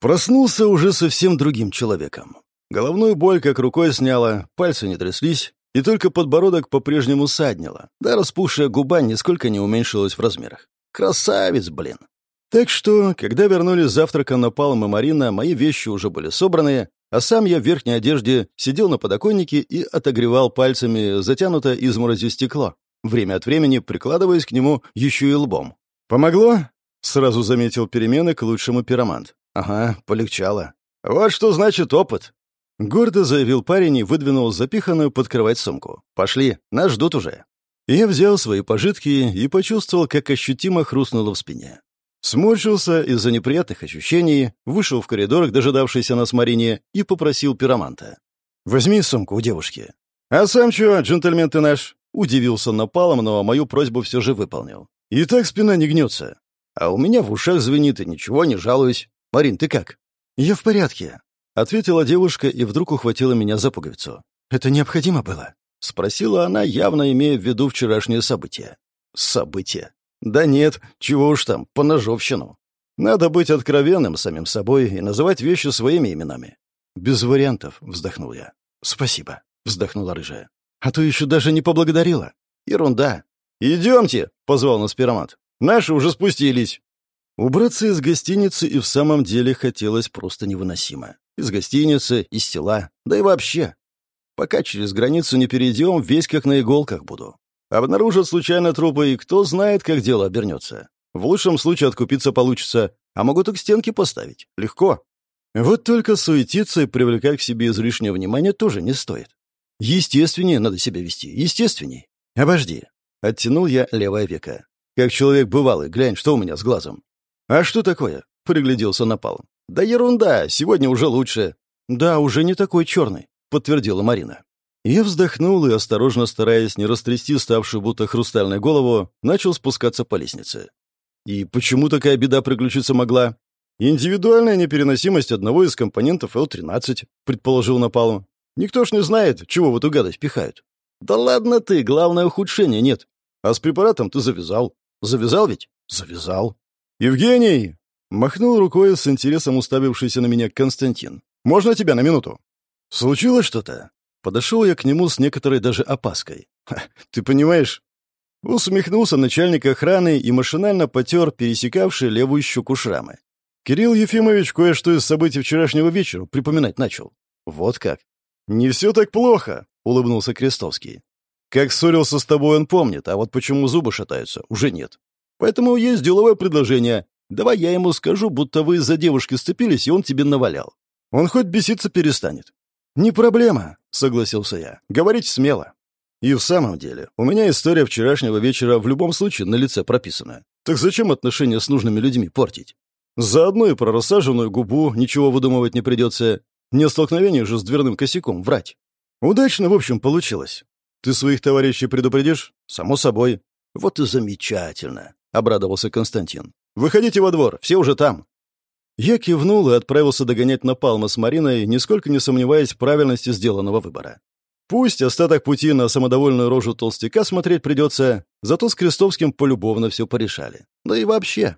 Проснулся уже совсем другим человеком. Головную боль как рукой сняла, пальцы не тряслись, и только подбородок по-прежнему саднило, да распухшая губа нисколько не уменьшилась в размерах. Красавец, блин! Так что, когда вернулись завтрака Напалм и Марина, мои вещи уже были собраны, а сам я в верхней одежде сидел на подоконнике и отогревал пальцами затянутое изморозью стекло, время от времени прикладываясь к нему еще и лбом. «Помогло?» — сразу заметил перемены к лучшему пиромант. «Ага, полегчало. Вот что значит опыт!» Гордо заявил парень и выдвинул запиханную под кровать сумку. «Пошли, нас ждут уже». Я взял свои пожитки и почувствовал, как ощутимо хрустнуло в спине. Сморщился из-за неприятных ощущений, вышел в коридор к нас Марине и попросил пироманта. «Возьми сумку у девушки». «А сам чё, джентльмен ты наш?» Удивился напалом, но мою просьбу все же выполнил. «И так спина не гнется. А у меня в ушах звенит, и ничего, не жалуюсь. Марин, ты как?» «Я в порядке», — ответила девушка и вдруг ухватила меня за пуговицу. «Это необходимо было?» — спросила она, явно имея в виду вчерашнее событие. «Событие. Да нет, чего уж там, по ножовщину. Надо быть откровенным самим собой и называть вещи своими именами. Без вариантов, вздохнул я. Спасибо, вздохнула рыжая. А то еще даже не поблагодарила. Ерунда. Идемте, позвал нас пиромат. Наши уже спустились. Убраться из гостиницы и в самом деле хотелось просто невыносимо. Из гостиницы, из села, да и вообще. Пока через границу не перейдем, весь как на иголках буду. Обнаружат случайно трупы, и кто знает, как дело обернется. В лучшем случае откупиться получится, а могут и к стенке поставить. Легко. Вот только суетиться и привлекать к себе излишнее внимание тоже не стоит. Естественнее надо себя вести, естественней. Обожди. Оттянул я левое веко. Как человек бывалый, глянь, что у меня с глазом. А что такое? Пригляделся напалм. Да ерунда, сегодня уже лучше. Да, уже не такой черный, подтвердила Марина. Я вздохнул и, осторожно стараясь не растрясти ставшую будто хрустальной голову, начал спускаться по лестнице. И почему такая беда приключиться могла? Индивидуальная непереносимость одного из компонентов Л-13, предположил Напалм. Никто ж не знает, чего в эту гадость пихают. Да ладно ты, главное ухудшение нет. А с препаратом ты завязал. Завязал ведь? Завязал. Евгений! Махнул рукой с интересом уставившийся на меня Константин. «Можно тебя на минуту?» «Случилось что-то?» Подошел я к нему с некоторой даже опаской. «Ты понимаешь?» Усмехнулся начальник охраны и машинально потер пересекавший левую щеку шрамы. Кирилл Ефимович кое-что из событий вчерашнего вечера припоминать начал. «Вот как?» «Не все так плохо», — улыбнулся Крестовский. «Как ссорился с тобой, он помнит, а вот почему зубы шатаются, уже нет. Поэтому есть деловое предложение. Давай я ему скажу, будто вы из-за девушки сцепились, и он тебе навалял. Он хоть беситься перестанет. «Не проблема», — согласился я. «Говорите смело». И в самом деле, у меня история вчерашнего вечера в любом случае на лице прописана. Так зачем отношения с нужными людьми портить? Заодно и про рассаженную губу ничего выдумывать не придется. Не о же с дверным косяком врать. Удачно, в общем, получилось. Ты своих товарищей предупредишь? Само собой. Вот и замечательно. обрадовался Константин. «Выходите во двор, все уже там». Я кивнул и отправился догонять Напалма с Мариной, нисколько не сомневаясь в правильности сделанного выбора. Пусть остаток пути на самодовольную рожу толстяка смотреть придется, зато с Крестовским полюбовно все порешали. Да и вообще.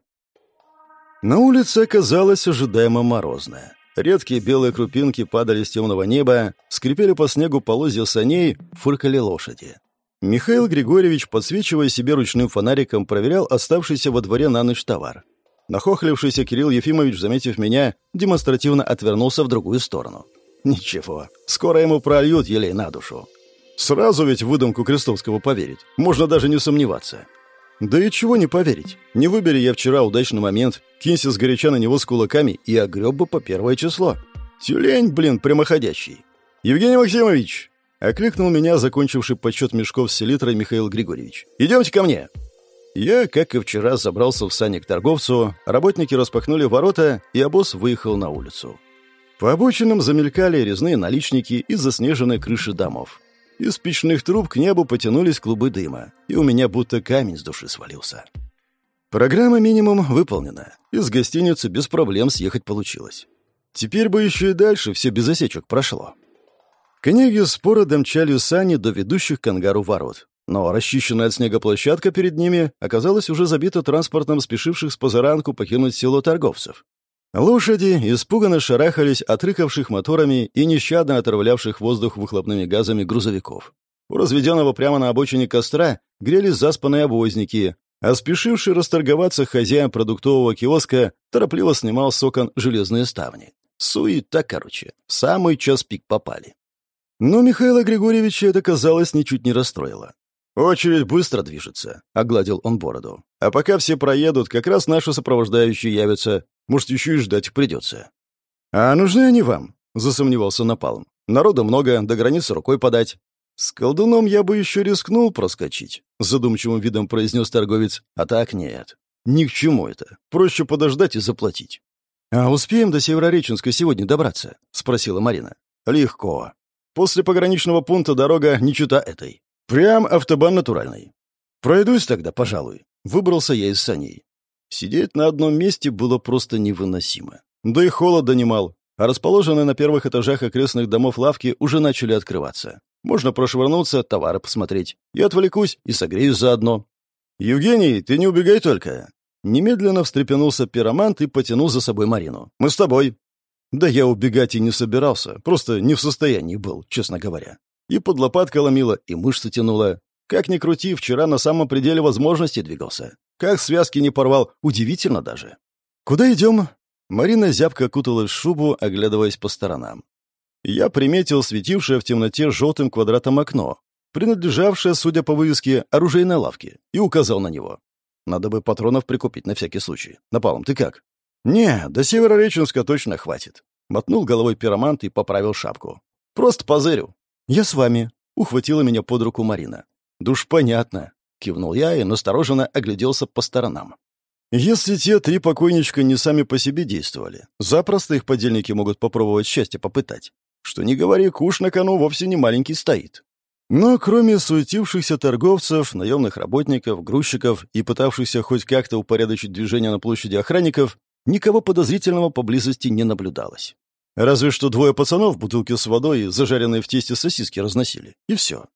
На улице оказалось ожидаемо морозная. Редкие белые крупинки падали с темного неба, скрипели по снегу полозья саней, фыркали лошади. Михаил Григорьевич, подсвечивая себе ручным фонариком, проверял оставшийся во дворе на ночь товар. Нахохлившийся Кирилл Ефимович, заметив меня, демонстративно отвернулся в другую сторону. Ничего, скоро ему прольют елей на душу. Сразу ведь в выдумку Крестовского поверить. Можно даже не сомневаться. Да и чего не поверить. Не выбери я вчера удачный момент, кинься сгоряча на него с кулаками и огреб бы по первое число. Тюлень, блин, прямоходящий. «Евгений Максимович!» — окликнул меня, закончивший подсчет мешков с селитрой Михаил Григорьевич. «Идемте ко мне!» Я, как и вчера, забрался в сани к торговцу, работники распахнули ворота, и обоз выехал на улицу. По обочинам замелькали резные наличники и заснеженные крыши домов. Из печных труб к небу потянулись клубы дыма, и у меня будто камень с души свалился. Программа минимум выполнена. Из гостиницы без проблем съехать получилось. Теперь бы еще и дальше все без осечек прошло. Книги споро домчали сани до ведущих к ангару ворот. Но расчищенная от снега площадка перед ними оказалась уже забита транспортом спешивших с позаранку покинуть село торговцев. Лошади испуганно шарахались от рыкавших моторами и нещадно отравлявших воздух выхлопными газами грузовиков. У разведенного прямо на обочине костра грелись заспанные обозники, а спешивший расторговаться хозяин продуктового киоска торопливо снимал с окон железные ставни. Суета, короче, в самый час пик попали. Но Михаила Григорьевича это, казалось, ничуть не расстроило. «Очередь быстро движется», — огладил он бороду. «А пока все проедут, как раз наши сопровождающие явятся. Может, еще и ждать придется». «А нужны они вам?» — засомневался Напалм. «Народа много, до границы рукой подать». «С колдуном я бы еще рискнул проскочить», — задумчивым видом произнес торговец. «А так нет. Ни к чему это. Проще подождать и заплатить». «А успеем до Северореченска сегодня добраться?» — спросила Марина. «Легко. После пограничного пункта дорога не чита этой. Прям автобан натуральный. Пройдусь тогда, пожалуй. Выбрался я из саней. Сидеть на одном месте было просто невыносимо. Да и холод донимал, а расположенные на первых этажах окрестных домов лавки уже начали открываться. Можно прошвырнуться, товары посмотреть. Я отвлекусь и согреюсь заодно. «Евгений, ты не убегай только!» Немедленно встрепенулся пиромант и потянул за собой Марину. «Мы с тобой!» Да я убегать и не собирался, просто не в состоянии был, честно говоря. И под лопаткой ломило, и мышцы тянуло. Как ни крути, вчера на самом пределе возможностей двигался. Как связки не порвал, удивительно даже. «Куда идем?» Марина зябко окуталась в шубу, оглядываясь по сторонам. Я приметил светившее в темноте желтым квадратом окно, принадлежавшее, судя по вывеске, оружейной лавке, и указал на него. Надо бы патронов прикупить на всякий случай. Напалм, ты как? «Не, до Северореченска точно хватит». Мотнул головой пиромант и поправил шапку. «Просто позырю. «Я с вами», — ухватила меня под руку Марина. «Душ понятно», — кивнул я и настороженно огляделся по сторонам. «Если те три покойничка не сами по себе действовали, запросто их подельники могут попробовать счастье попытать. Что не говори, куш на кону вовсе не маленький стоит». Но кроме суетившихся торговцев, наемных работников, грузчиков и пытавшихся хоть как-то упорядочить движение на площади охранников, никого подозрительного поблизости не наблюдалось. Разве что двое пацанов бутылки с водой зажаренные в тесте сосиски разносили. И все.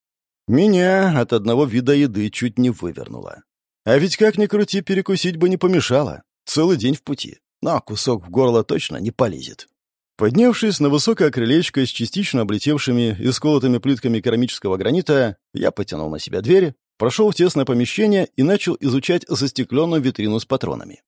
Меня от одного вида еды чуть не вывернуло. А ведь как ни крути, перекусить бы не помешало. Целый день в пути. Но кусок в горло точно не полезет. Поднявшись на высокое крылечко с частично облетевшими и сколотыми плитками керамического гранита, я потянул на себя дверь, прошел в тесное помещение и начал изучать застекленную витрину с патронами.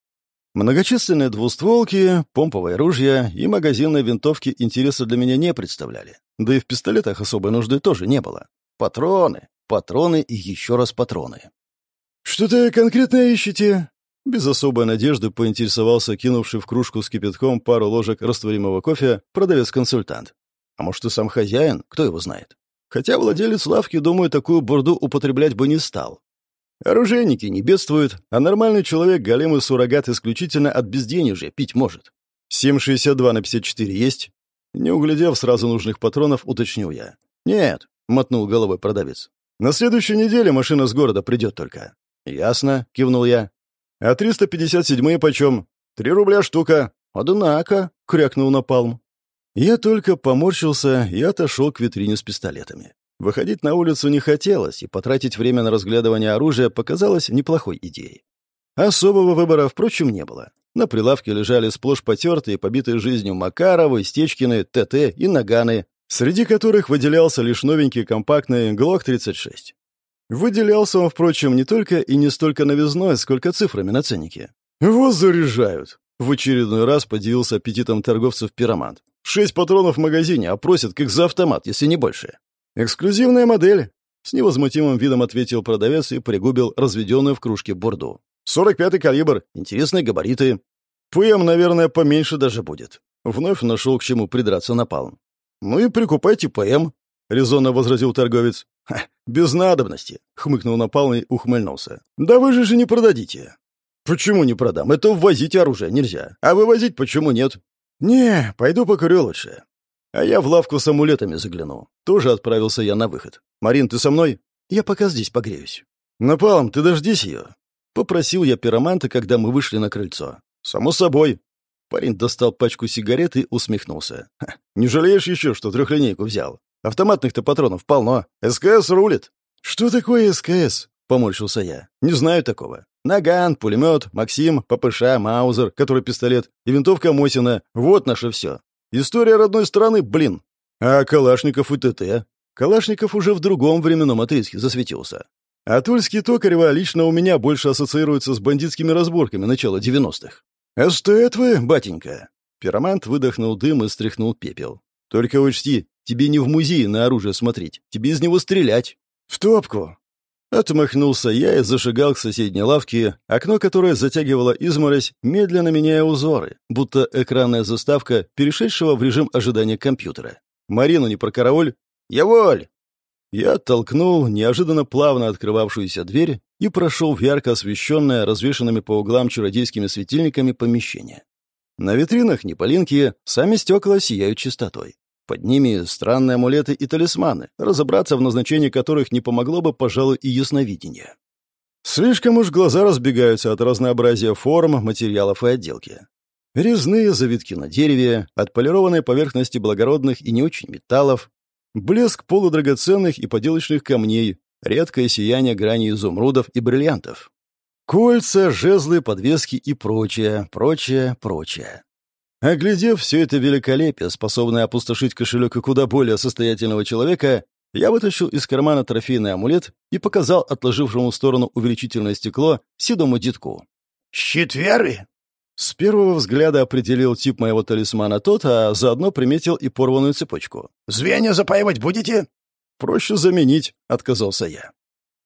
Многочисленные двустволки, помповые ружья и магазинные винтовки интереса для меня не представляли. Да и в пистолетах особой нужды тоже не было. Патроны, патроны и еще раз патроны. «Что-то конкретное ищете?» Без особой надежды поинтересовался кинувший в кружку с кипятком пару ложек растворимого кофе продавец-консультант. А может, и сам хозяин, кто его знает. Хотя владелец лавки, думаю, такую бурду употреблять бы не стал. Оружейники не бедствуют, а нормальный человек големый суррогат исключительно от безденежья пить может. 7,62 на 54 есть? Не углядев сразу нужных патронов, уточнил я. Нет, мотнул головой продавец. На следующей неделе машина с города придет только. Ясно, кивнул я. «А 357-е почем?» «Три рубля штука». «Однако», — крякнул Напалм. Я только поморщился и отошел к витрине с пистолетами. Выходить на улицу не хотелось, и потратить время на разглядывание оружия показалось неплохой идеей. Особого выбора, впрочем, не было. На прилавке лежали сплошь потертые, побитые жизнью Макаровы, Стечкины, ТТ и Наганы, среди которых выделялся лишь новенький компактный ГЛОК-36. Выделялся он, впрочем, не только и не столько новизной, сколько цифрами на ценнике. «Вот заряжают!» — в очередной раз поделился аппетитом торговцев пиромант. «Шесть патронов в магазине, а просят как за автомат, если не больше». «Эксклюзивная модель!» — с невозмутимым видом ответил продавец и пригубил разведенную в кружке борду. Сорок пятый калибр, интересные габариты. ПМ, наверное, поменьше даже будет. Вновь нашел к чему придраться напалм. Ну и прикупайте ПМ, резонно возразил торговец. Без надобности, хмыкнул напалм и ухмыльнулся. Да вы же же не продадите. Почему не продам? Это ввозить оружие нельзя. А вывозить почему нет? Не, пойду покурю лучше. А я в лавку с амулетами загляну. Тоже отправился я на выход. Марин, ты со мной? Я пока здесь погреюсь. Напалм, ты дождись ее. Попросил я пироманта, когда мы вышли на крыльцо. «Само собой». Парень достал пачку сигарет и усмехнулся. «Не жалеешь еще, что трехлинейку взял? Автоматных-то патронов полно. СКС рулит». «Что такое СКС?» — поморщился я. «Не знаю такого. Наган, пулемет, Максим, ППШ, Маузер, который пистолет, и винтовка Мосина. Вот наше все. История родной страны, блин. А Калашников и ТТ? Калашников уже в другом временном отрезке засветился. А Тульский Токарева лично у меня больше ассоциируется с бандитскими разборками начала 90-х. «Эстет вы, батенька!» Пиромант выдохнул дым и стряхнул пепел. «Только учти, тебе не в музее на оружие смотреть, тебе из него стрелять!» «В топку!» Отмахнулся я и зашагал к соседней лавке, окно которое затягивало изморозь, медленно меняя узоры, будто экранная заставка, перешедшего в режим ожидания компьютера. «Марину не прокарауль!» «Я воль!» Я толкнул неожиданно плавно открывавшуюся дверь и прошел в ярко освещенное, развешанными по углам чародейскими светильниками помещение. На витринах неполинки, сами стекла сияют чистотой. Под ними странные амулеты и талисманы, разобраться в назначении которых не помогло бы, пожалуй, и ясновидение. Слишком уж глаза разбегаются от разнообразия форм, материалов и отделки. Резные завитки на дереве, отполированные поверхности благородных и не очень металлов, Блеск полудрагоценных и поделочных камней, редкое сияние граней изумрудов и бриллиантов. Кольца, жезлы, подвески и прочее, прочее, прочее. Оглядев все это великолепие, способное опустошить кошелек и куда более состоятельного человека, я вытащил из кармана трофейный амулет и показал отложившему в сторону увеличительное стекло седому детку. «Щитверы?» С первого взгляда определил тип моего талисмана тот, а заодно приметил и порванную цепочку. «Звенья запаивать будете?» «Проще заменить», — отказался я.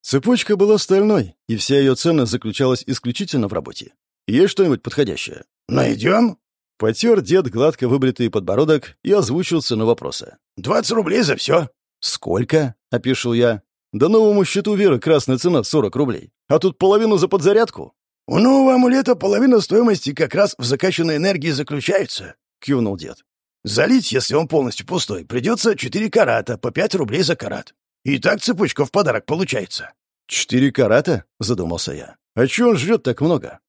Цепочка была стальной, и вся ее ценность заключалась исключительно в работе. Есть что-нибудь подходящее? «Найдем?» Потер дед гладко выбритый подбородок и озвучил цену вопроса. «Двадцать рублей за все». «Сколько?» — опишу я. «Да новому счету Веры красная цена — сорок рублей. А тут половину за подзарядку». «У нового амулета половина стоимости как раз в закачанной энергии заключается», — кивнул дед. «Залить, если он полностью пустой, придется четыре карата, по пять рублей за карат. И так цепочка в подарок получается». «Четыре карата?» — задумался я. «А чего он жрет так много?»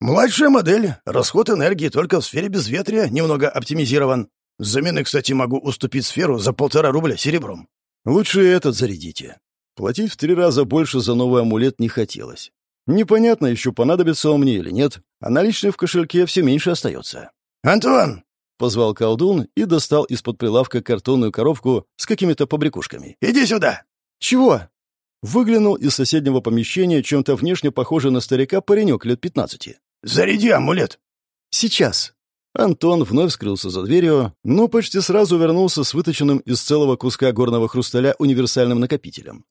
«Младшая модель. Расход энергии только в сфере безветрия немного оптимизирован. Замены, кстати, могу уступить сферу за полтора рубля серебром». «Лучше этот зарядите». Платить в три раза больше за новый амулет не хотелось. Непонятно еще, понадобится он мне или нет, а наличных в кошельке все меньше остается. «Антон!» — позвал колдун и достал из-под прилавка картонную коробку с какими-то побрякушками. «Иди сюда!» «Чего?» Выглянул из соседнего помещения чем-то внешне похожий на старика паренек лет пятнадцати. «Заряди амулет!» «Сейчас!» Антон вновь скрылся за дверью, но почти сразу вернулся с выточенным из целого куска горного хрусталя универсальным накопителем.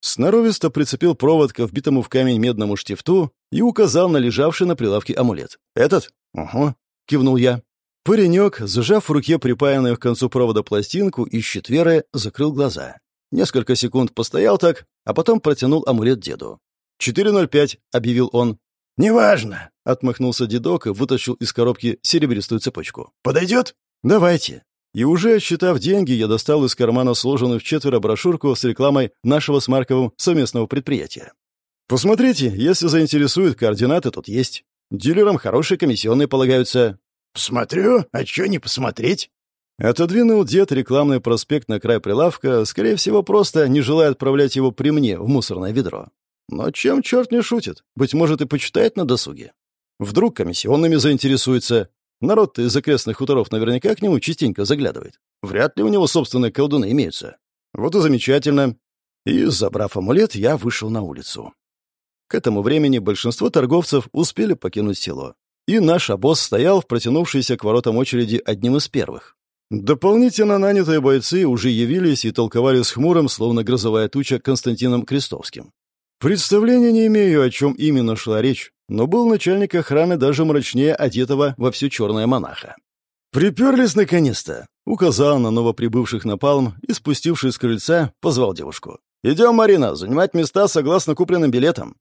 Сноровисто прицепил провод к вбитому в камень медному штифту и указал на лежавший на прилавке амулет. «Этот?» «Угу», — кивнул я. Паренек, зажав в руке припаянную к концу провода пластинку из четверы, закрыл глаза. Несколько секунд постоял так, а потом протянул амулет деду. «4.05», — объявил он. «Неважно», — отмахнулся дедок и вытащил из коробки серебристую цепочку. «Подойдет?» «Давайте». И уже отсчитав деньги, я достал из кармана сложенную в четверо брошюрку с рекламой нашего с Марковым совместного предприятия. Посмотрите, если заинтересует, координаты тут есть. Дилерам хорошие комиссионные полагаются. Смотрю, а чё не посмотреть? Отодвинул дед рекламный проспект на край прилавка, скорее всего, просто не желая отправлять его при мне в мусорное ведро. Но чем черт не шутит? Быть может, и почитает на досуге. Вдруг комиссионными заинтересуется. Народ из окрестных хуторов наверняка к нему частенько заглядывает. Вряд ли у него собственные колдуны имеются. Вот и замечательно. И, забрав амулет, я вышел на улицу. К этому времени большинство торговцев успели покинуть село. И наш обоз стоял в протянувшейся к воротам очереди одним из первых. Дополнительно нанятые бойцы уже явились и толковали с хмурым, словно грозовая туча, Константином Крестовским. Представления не имею, о чем именно шла речь, но был начальник охраны даже мрачнее одетого во все черное монаха. «Приперлись наконец-то!» — указал на новоприбывших на палм и, спустившись с крыльца, позвал девушку. «Идем, Марина, занимать места согласно купленным билетам».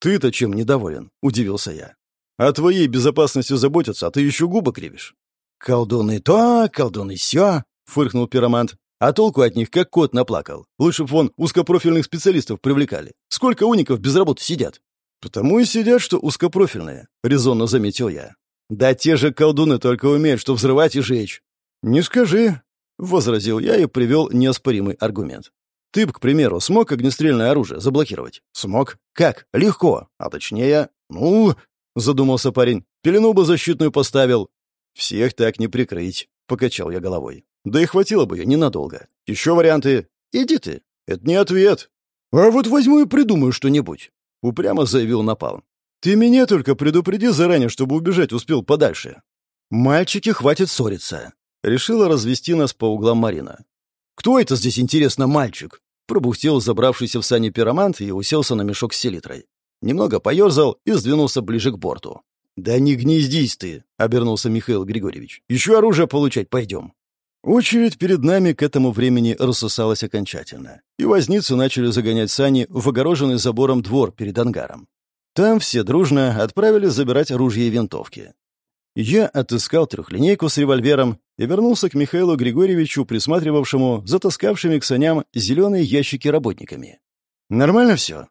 «Ты-то чем недоволен?» — удивился я. «О твоей безопасности заботятся, а ты еще губы кривишь». «Колдуны то, колдуны сё», — фыркнул пиромант. «А толку от них, как кот наплакал. Лучше б вон узкопрофильных специалистов привлекали. Сколько уников без работы сидят?» «Потому и сидят, что узкопрофильные», — резонно заметил я. «Да те же колдуны только умеют, что взрывать и жечь». «Не скажи», — возразил я и привел неоспоримый аргумент. «Ты б, к примеру, смог огнестрельное оружие заблокировать?» «Смог. Как? Легко. А точнее...» «Ну...» — задумался парень. «Пелену бы защитную поставил. «Всех так не прикрыть», — покачал я головой. «Да и хватило бы ее ненадолго. Еще варианты? Иди ты. Это не ответ». «А вот возьму и придумаю что-нибудь», — упрямо заявил Напалм. «Ты меня только предупреди заранее, чтобы убежать успел подальше». «Мальчики, хватит ссориться», — решила развести нас по углам Марина. «Кто это здесь, интересно, мальчик?» Пробухтел забравшийся в сани пиромант и уселся на мешок с селитрой. Немного поерзал и сдвинулся ближе к борту. «Да не гнездись ты», — обернулся Михаил Григорьевич. «Еще оружие получать пойдем». Очередь перед нами к этому времени рассосалась окончательно, и возницы начали загонять сани в огороженный забором двор перед ангаром. Там все дружно отправили забирать ружья и винтовки. Я отыскал трехлинейку с револьвером и вернулся к Михаилу Григорьевичу, присматривавшему за таскавшими к саням зеленые ящики работниками. «Нормально все?»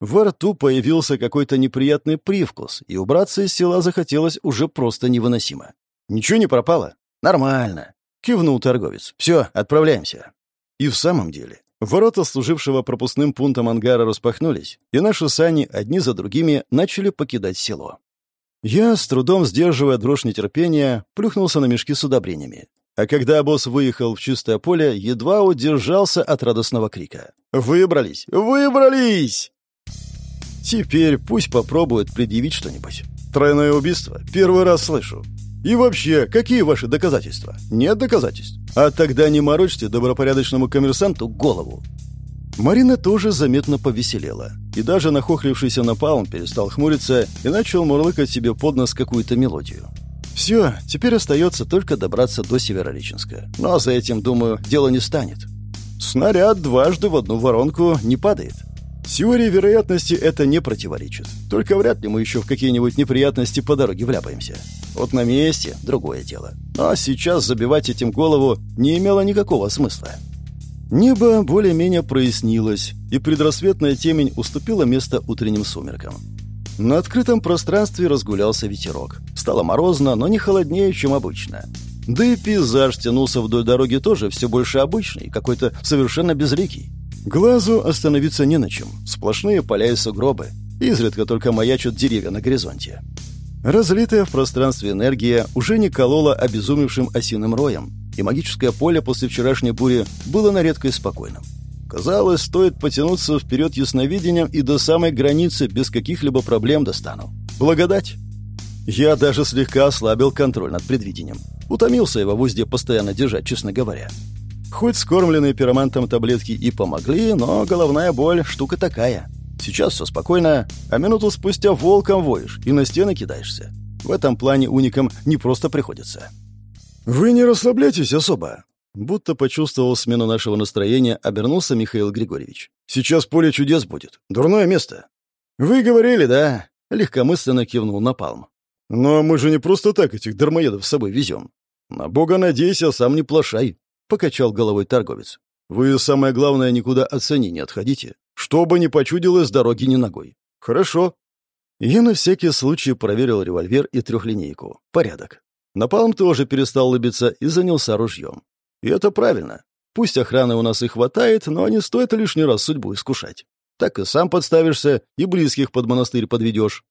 Во рту появился какой-то неприятный привкус, и убраться из села захотелось уже просто невыносимо. «Ничего не пропало?» «Нормально», — кивнул торговец. «Все, отправляемся». И в самом деле, ворота служившего пропускным пунктом ангара распахнулись, и наши сани одни за другими начали покидать село. Я, с трудом сдерживая дрожь нетерпения, плюхнулся на мешки с удобрениями. А когда босс выехал в чистое поле, едва удержался от радостного крика. «Выбрались! Выбрались!» Теперь пусть попробует предъявить что-нибудь. Тройное убийство? Первый раз слышу. И вообще, какие ваши доказательства? Нет доказательств? А тогда не морочьте добропорядочному коммерсанту голову. Марина тоже заметно повеселела. И даже нахохлившийся напалм перестал хмуриться и начал мурлыкать себе под нос какую-то мелодию. Все, теперь остается только добраться до Северореченска. Но ну, а за этим, думаю, дело не станет. Снаряд дважды в одну воронку не падает. Теории вероятности это не противоречит. Только вряд ли мы еще в какие-нибудь неприятности по дороге вляпаемся. Вот на месте — другое дело. А сейчас забивать этим голову не имело никакого смысла. Небо более-менее прояснилось, и предрассветная темень уступила место утренним сумеркам. На открытом пространстве разгулялся ветерок. Стало морозно, но не холоднее, чем обычно. Да и пейзаж тянулся вдоль дороги тоже все больше обычный, какой-то совершенно безликий. Глазу остановиться не на чем. Сплошные поля и сугробы. Изредка только маячат деревья на горизонте. Разлитая в пространстве энергия уже не колола обезумевшим осиным роем, и магическое поле после вчерашней бури было на редкость спокойным. Казалось, стоит потянуться вперед ясновидением и до самой границы без каких-либо проблем достану. Благодать! Я даже слегка ослабил контроль над предвидением. Утомился его в узде постоянно держать, честно говоря. Хоть скормленные пиромантом таблетки и помогли, но головная боль — штука такая. Сейчас все спокойно, а минуту спустя волком воешь и на стены кидаешься. В этом плане уникам не просто приходится. «Вы не расслабляйтесь особо», Будто почувствовал смену нашего настроения, обернулся Михаил Григорьевич. «Сейчас поле чудес будет. Дурное место». «Вы говорили, да?» — легкомысленно кивнул Напалм. «Но мы же не просто так этих дармоедов с собой везем. На бога надейся, сам не плашай. — покачал головой торговец. «Вы, самое главное, никуда от цены не отходите. Что бы ни почудилось, дороги ни ногой. «Хорошо». Я на всякий случай проверил револьвер и трехлинейку. Порядок. Напалм тоже перестал лыбиться и занялся ружьем. И это правильно. Пусть охраны у нас и хватает, но не стоит лишний раз судьбу искушать. Так и сам подставишься, и близких под монастырь подведешь.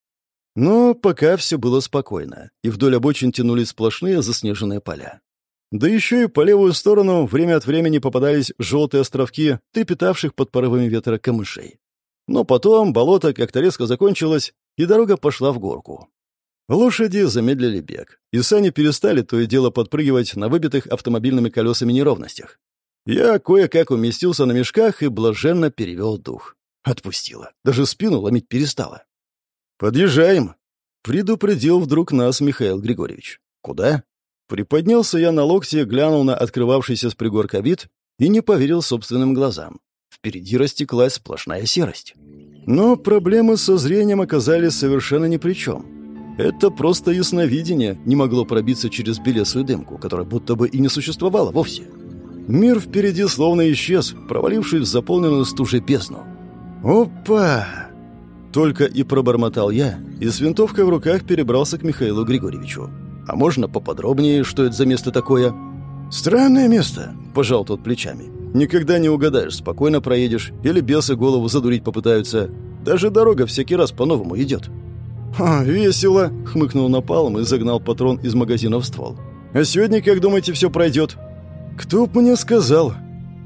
Но пока все было спокойно, и вдоль обочин тянулись сплошные заснеженные поля. Да еще и по левую сторону время от времени попадались желтые островки, трепетавших под порывами ветра камышей. Но потом болото как-то резко закончилось, и дорога пошла в горку. Лошади замедлили бег, и сани перестали то и дело подпрыгивать на выбитых автомобильными колесами неровностях. Я кое-как уместился на мешках и блаженно перевел дух. Отпустила. Даже спину ломить перестала. «Подъезжаем!» — предупредил вдруг нас Михаил Григорьевич. «Куда?» Приподнялся я на локте, глянул на открывавшийся с пригорка вид и не поверил собственным глазам. Впереди растеклась сплошная серость. Но проблемы со зрением оказались совершенно ни при чем. Это просто ясновидение не могло пробиться через белесую дымку, которая будто бы и не существовала вовсе. Мир впереди словно исчез, провалившись в заполненную стужей бездну. «Опа!» Только и пробормотал я, и с винтовкой в руках перебрался к Михаилу Григорьевичу. «А можно поподробнее, что это за место такое?» «Странное место», — пожал тот плечами. Никогда не угадаешь, спокойно проедешь или бесы голову задурить попытаются. Даже дорога всякий раз по-новому идет. «Ха, весело!» — хмыкнул напалом и загнал патрон из магазина в ствол. «А сегодня, как думаете, все пройдет?» «Кто б мне сказал?»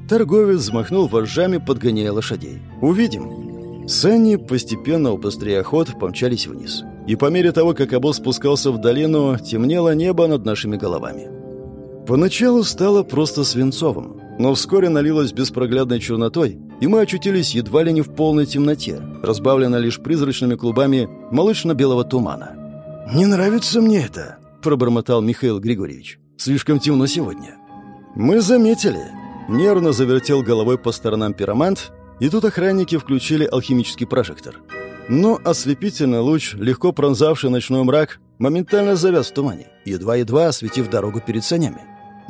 Торговец взмахнул вожжами, подгоняя лошадей. «Увидим». Сани, постепенно убыстряя ход, помчались вниз. И по мере того, как обоз спускался в долину, темнело небо над нашими головами. Поначалу стало просто свинцовым, но вскоре налилось беспроглядной чернотой, и мы очутились едва ли не в полной темноте, разбавленной лишь призрачными клубами молочно-белого тумана. «Не нравится мне это», — пробормотал Михаил Григорьевич. «Слишком темно сегодня». «Мы заметили». Нервно завертел головой по сторонам пиромант, и тут охранники включили алхимический прожектор. Но ослепительный луч, легко пронзавший ночной мрак, моментально завяз в тумане, едва-едва осветив дорогу перед санями.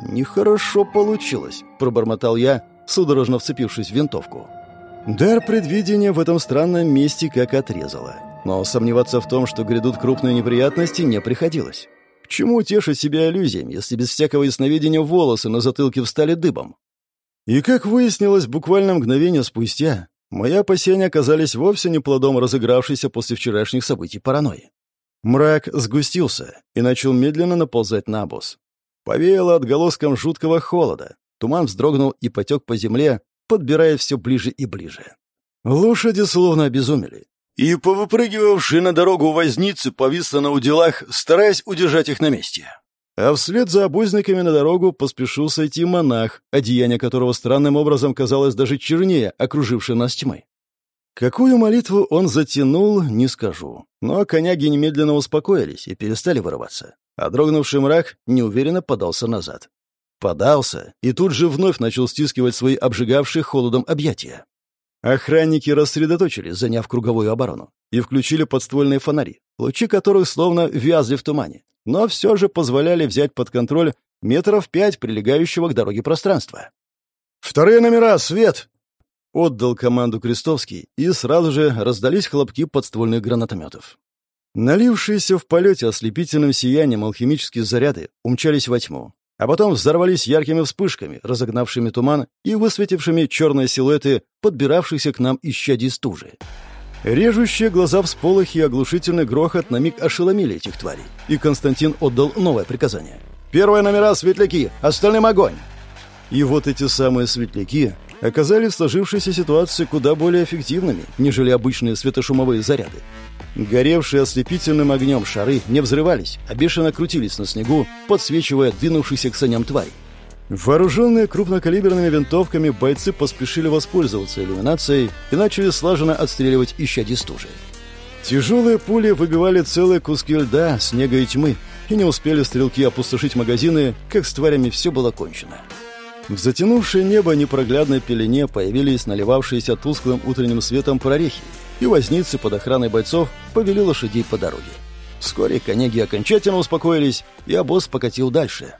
«Нехорошо получилось», — пробормотал я, судорожно вцепившись в винтовку. Дар предвидения в этом странном месте как отрезало. Но сомневаться в том, что грядут крупные неприятности, не приходилось. К чему тешить себя иллюзиями, если без всякого ясновидения волосы на затылке встали дыбом? И, как выяснилось буквально мгновение спустя, мои опасения оказались вовсе не плодом разыгравшейся после вчерашних событий паранойи. Мрак сгустился и начал медленно наползать на обоз. Повеяло отголоском жуткого холода. Туман вздрогнул и потек по земле, подбирая все ближе и ближе. Лошади словно обезумели. И, повыпрыгивавшие на дорогу возницы, повисло на уделах, стараясь удержать их на месте. А вслед за обозниками на дорогу поспешил сойти монах, одеяние которого странным образом казалось даже чернее, окружившей нас тьмой. Какую молитву он затянул, не скажу. Но коняги немедленно успокоились и перестали вырываться а дрогнувший мрак неуверенно подался назад. Подался и тут же вновь начал стискивать свои обжигавшие холодом объятия. Охранники рассредоточились, заняв круговую оборону, и включили подствольные фонари, лучи которых словно вязли в тумане, но все же позволяли взять под контроль метров пять прилегающего к дороге пространства. «Вторые номера, свет!» Отдал команду Крестовский, и сразу же раздались хлопки подствольных гранатометов. Налившиеся в полете ослепительным сиянием алхимические заряды умчались во тьму, а потом взорвались яркими вспышками, разогнавшими туман и высветившими черные силуэты подбиравшихся к нам исчадий стужи. Режущие глаза всполохи и оглушительный грохот на миг ошеломили этих тварей, и Константин отдал новое приказание. «Первые номера — светляки, остальным огонь!» И вот эти самые светляки оказались в сложившейся ситуации куда более эффективными, нежели обычные светошумовые заряды. Горевшие ослепительным огнем шары не взрывались, а бешено крутились на снегу, подсвечивая двинувшихся к саням тварей. Вооруженные крупнокалиберными винтовками бойцы поспешили воспользоваться иллюминацией и начали слаженно отстреливать исчадий стужи. Тяжелые пули выбивали целые куски льда, снега и тьмы, и не успели стрелки опустошить магазины, как с тварями все было кончено. В затянувшее небо непроглядной пелене появились наливавшиеся тусклым утренним светом прорехи, и возницы под охраной бойцов повели лошадей по дороге. Вскоре коняги окончательно успокоились, и обоз покатил дальше.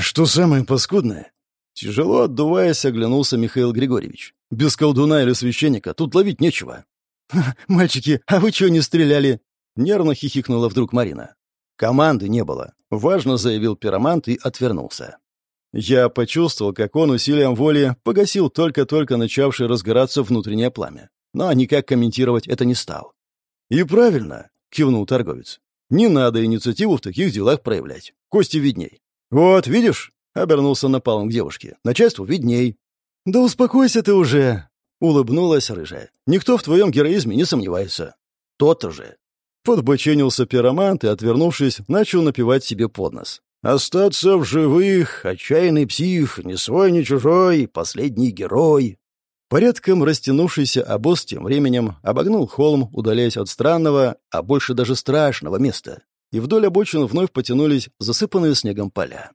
«Что самое паскудное?» Тяжело отдуваясь, оглянулся Михаил Григорьевич. «Без колдуна или священника тут ловить нечего». «Мальчики, а вы чего не стреляли?» — нервно хихикнула вдруг Марина. «Команды не было», — важно заявил пиромант и отвернулся. Я почувствовал, как он усилием воли погасил только-только начавшее разгораться внутреннее пламя, но никак комментировать это не стал. «И правильно», — кивнул торговец. «Не надо инициативу в таких делах проявлять. Кости видней». «Вот, видишь?» — обернулся напалом к девушке. «Начальству видней». «Да успокойся ты уже!» — улыбнулась рыжая. «Никто в твоем героизме не сомневается». «То-то же!» Подбоченился пиромант и, отвернувшись, начал напевать себе под нос. «Остаться в живых, отчаянный псих, ни свой, ни чужой, последний герой». Порядком растянувшийся обоз тем временем обогнул холм, удаляясь от странного, а больше даже страшного места, и вдоль обочин вновь потянулись засыпанные снегом поля.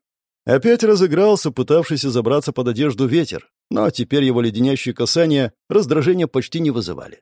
Опять разыгрался пытавшийся забраться под одежду ветер, но теперь его леденящие касания раздражения почти не вызывали.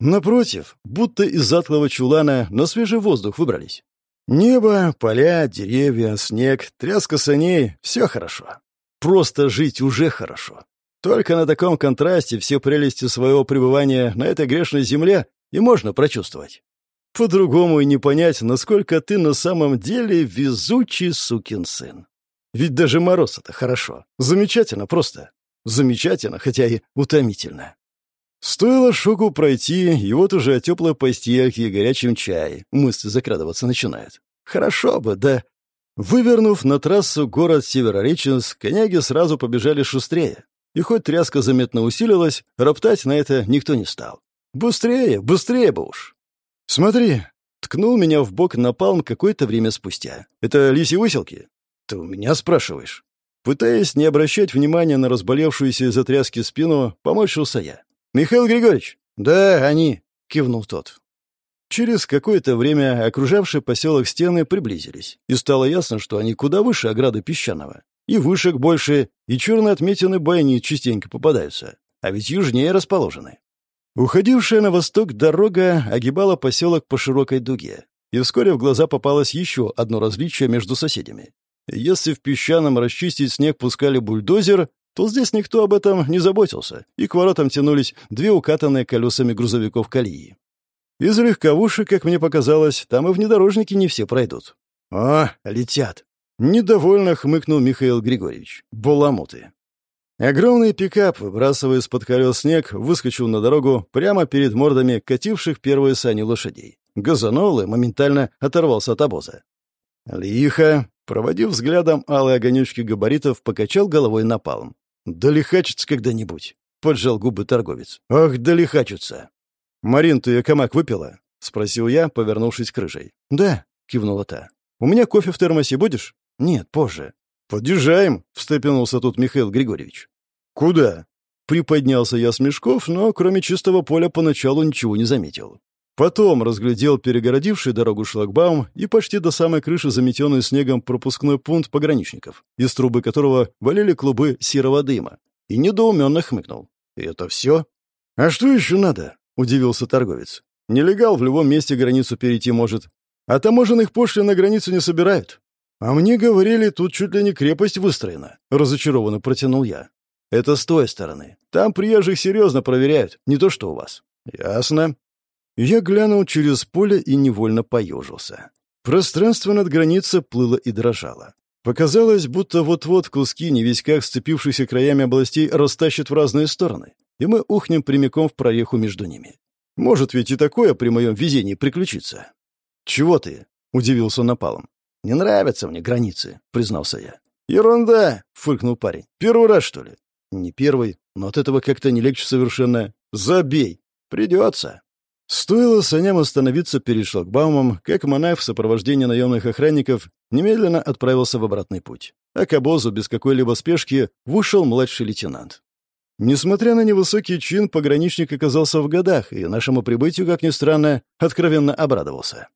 Напротив, будто из затхлого чулана на свежий воздух выбрались. Небо, поля, деревья, снег, тряска саней — все хорошо. Просто жить уже хорошо. Только на таком контрасте все прелести своего пребывания на этой грешной земле и можно прочувствовать. По-другому и не понять, насколько ты на самом деле везучий сукин сын. Ведь даже мороз — это хорошо. Замечательно просто. Замечательно, хотя и утомительно. Стоило шоку пройти, и вот уже о теплой постельке и горячем чае мысли закрадываться начинают. Хорошо бы, да... Вывернув на трассу город Северореченск, коняги сразу побежали шустрее. И хоть тряска заметно усилилась, роптать на это никто не стал. «Быстрее, быстрее бы уж!» «Смотри!» — ткнул меня в бок напалм какое-то время спустя. «Это лисьи выселки?» «Ты у меня спрашиваешь?» Пытаясь не обращать внимания на разболевшуюся из-за тряски спину, поморщился я. «Михаил Григорьевич!» «Да, они!» — кивнул тот. Через какое-то время окружавшие поселок стены приблизились, и стало ясно, что они куда выше ограды песчаного. И вышек больше, и черные отметины бойни частенько попадаются, а ведь южнее расположены. Уходившая на восток дорога огибала поселок по широкой дуге, и вскоре в глаза попалось еще одно различие между соседями. Если в песчаном расчистить снег пускали бульдозер, то здесь никто об этом не заботился, и к воротам тянулись две укатанные колесами грузовиков колеи. Из легковушек, как мне показалось, там и внедорожники не все пройдут. «О, летят!» — недовольно хмыкнул Михаил Григорьевич. «Баламуты!» Огромный пикап, выбрасывая из-под колес снег, выскочил на дорогу прямо перед мордами кативших первые сани лошадей. Газанул и моментально оторвался от обоза. Лихо, проводив взглядом алые огонечки габаритов, покачал головой напалм. «Да лихачится когда-нибудь», — поджал губы торговец. «Ах, да лихачится!» «Марин, ты камак выпила?» — спросил я, повернувшись к рыжей. «Да», — кивнула та. «У меня кофе в термосе будешь?» «Нет, позже». «Подъезжаем», — встрепенулся тут Михаил Григорьевич. «Куда?» Приподнялся я с мешков, но кроме чистого поля поначалу ничего не заметил. Потом разглядел перегородивший дорогу шлагбаум и почти до самой крыши заметенный снегом пропускной пункт пограничников, из трубы которого валили клубы серого дыма, и недоуменно хмыкнул. «И это все?» «А что еще надо?» — удивился торговец. «Нелегал в любом месте границу перейти может. А таможенных пошлин на границу не собирают. А мне говорили, тут чуть ли не крепость выстроена», — разочарованно протянул я. «Это с той стороны. Там приезжих серьезно проверяют, не то что у вас». «Ясно», я глянул через поле и невольно поежился. Пространство над границей плыло и дрожало. Показалось, будто вот-вот куски не весь как сцепившихся краями областей растащат в разные стороны, и мы ухнем прямиком в проеху между ними. Может ведь и такое при моем везении приключиться. «Чего ты?» — удивился Напалом. «Не нравятся мне границы», — признался я. «Ерунда!» — фыркнул парень. «Первый раз, что ли?» «Не первый, но от этого как-то не легче совершенно. Забей! Придется!» Стоило саням остановиться перед шлагбаумом, как Манаев в сопровождении наемных охранников немедленно отправился в обратный путь. А к обозу без какой-либо спешки вышел младший лейтенант. Несмотря на невысокий чин, пограничник оказался в годах, и нашему прибытию, как ни странно, откровенно обрадовался.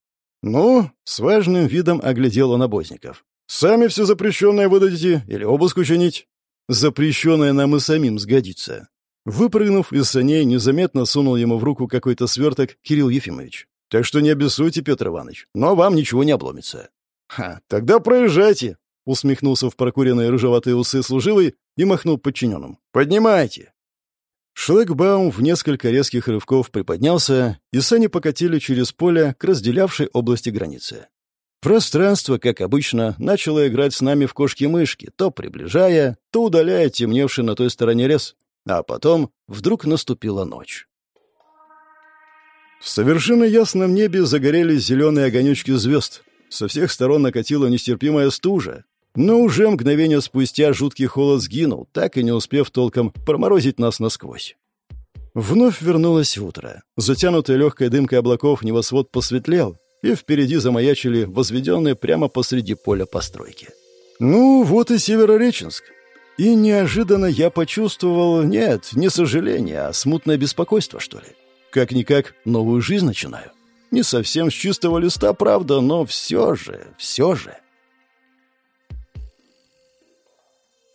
Ну, с важным видом оглядел он обозников. «Сами все запрещенное выдадите или обыск учинить?» «Запрещенное нам и самим сгодится», Выпрыгнув из саней, незаметно сунул ему в руку какой-то сверток Кирилл Ефимович. «Так что не обессуйте, Петр Иванович, но вам ничего не обломится». «Ха, тогда проезжайте!» — усмехнулся в прокуренные рыжеватые усы служивый и махнул подчиненным. «Поднимайте!» Шлагбаум в несколько резких рывков приподнялся, и сани покатили через поле к разделявшей области границы. Пространство, как обычно, начало играть с нами в кошки-мышки, то приближая, то удаляя темневший на той стороне лес. А потом вдруг наступила ночь. В совершенно ясном небе загорелись зеленые огонечки звезд. Со всех сторон накатила нестерпимая стужа. Но уже мгновение спустя жуткий холод сгинул, так и не успев толком проморозить нас насквозь. Вновь вернулось утро. Затянутый легкой дымкой облаков небосвод посветлел, и впереди замаячили возведенные прямо посреди поля постройки. Ну, вот и Северореченск. И неожиданно я почувствовал, нет, не сожаление, а смутное беспокойство, что ли. Как-никак новую жизнь начинаю. Не совсем с чистого листа, правда, но все же, все же.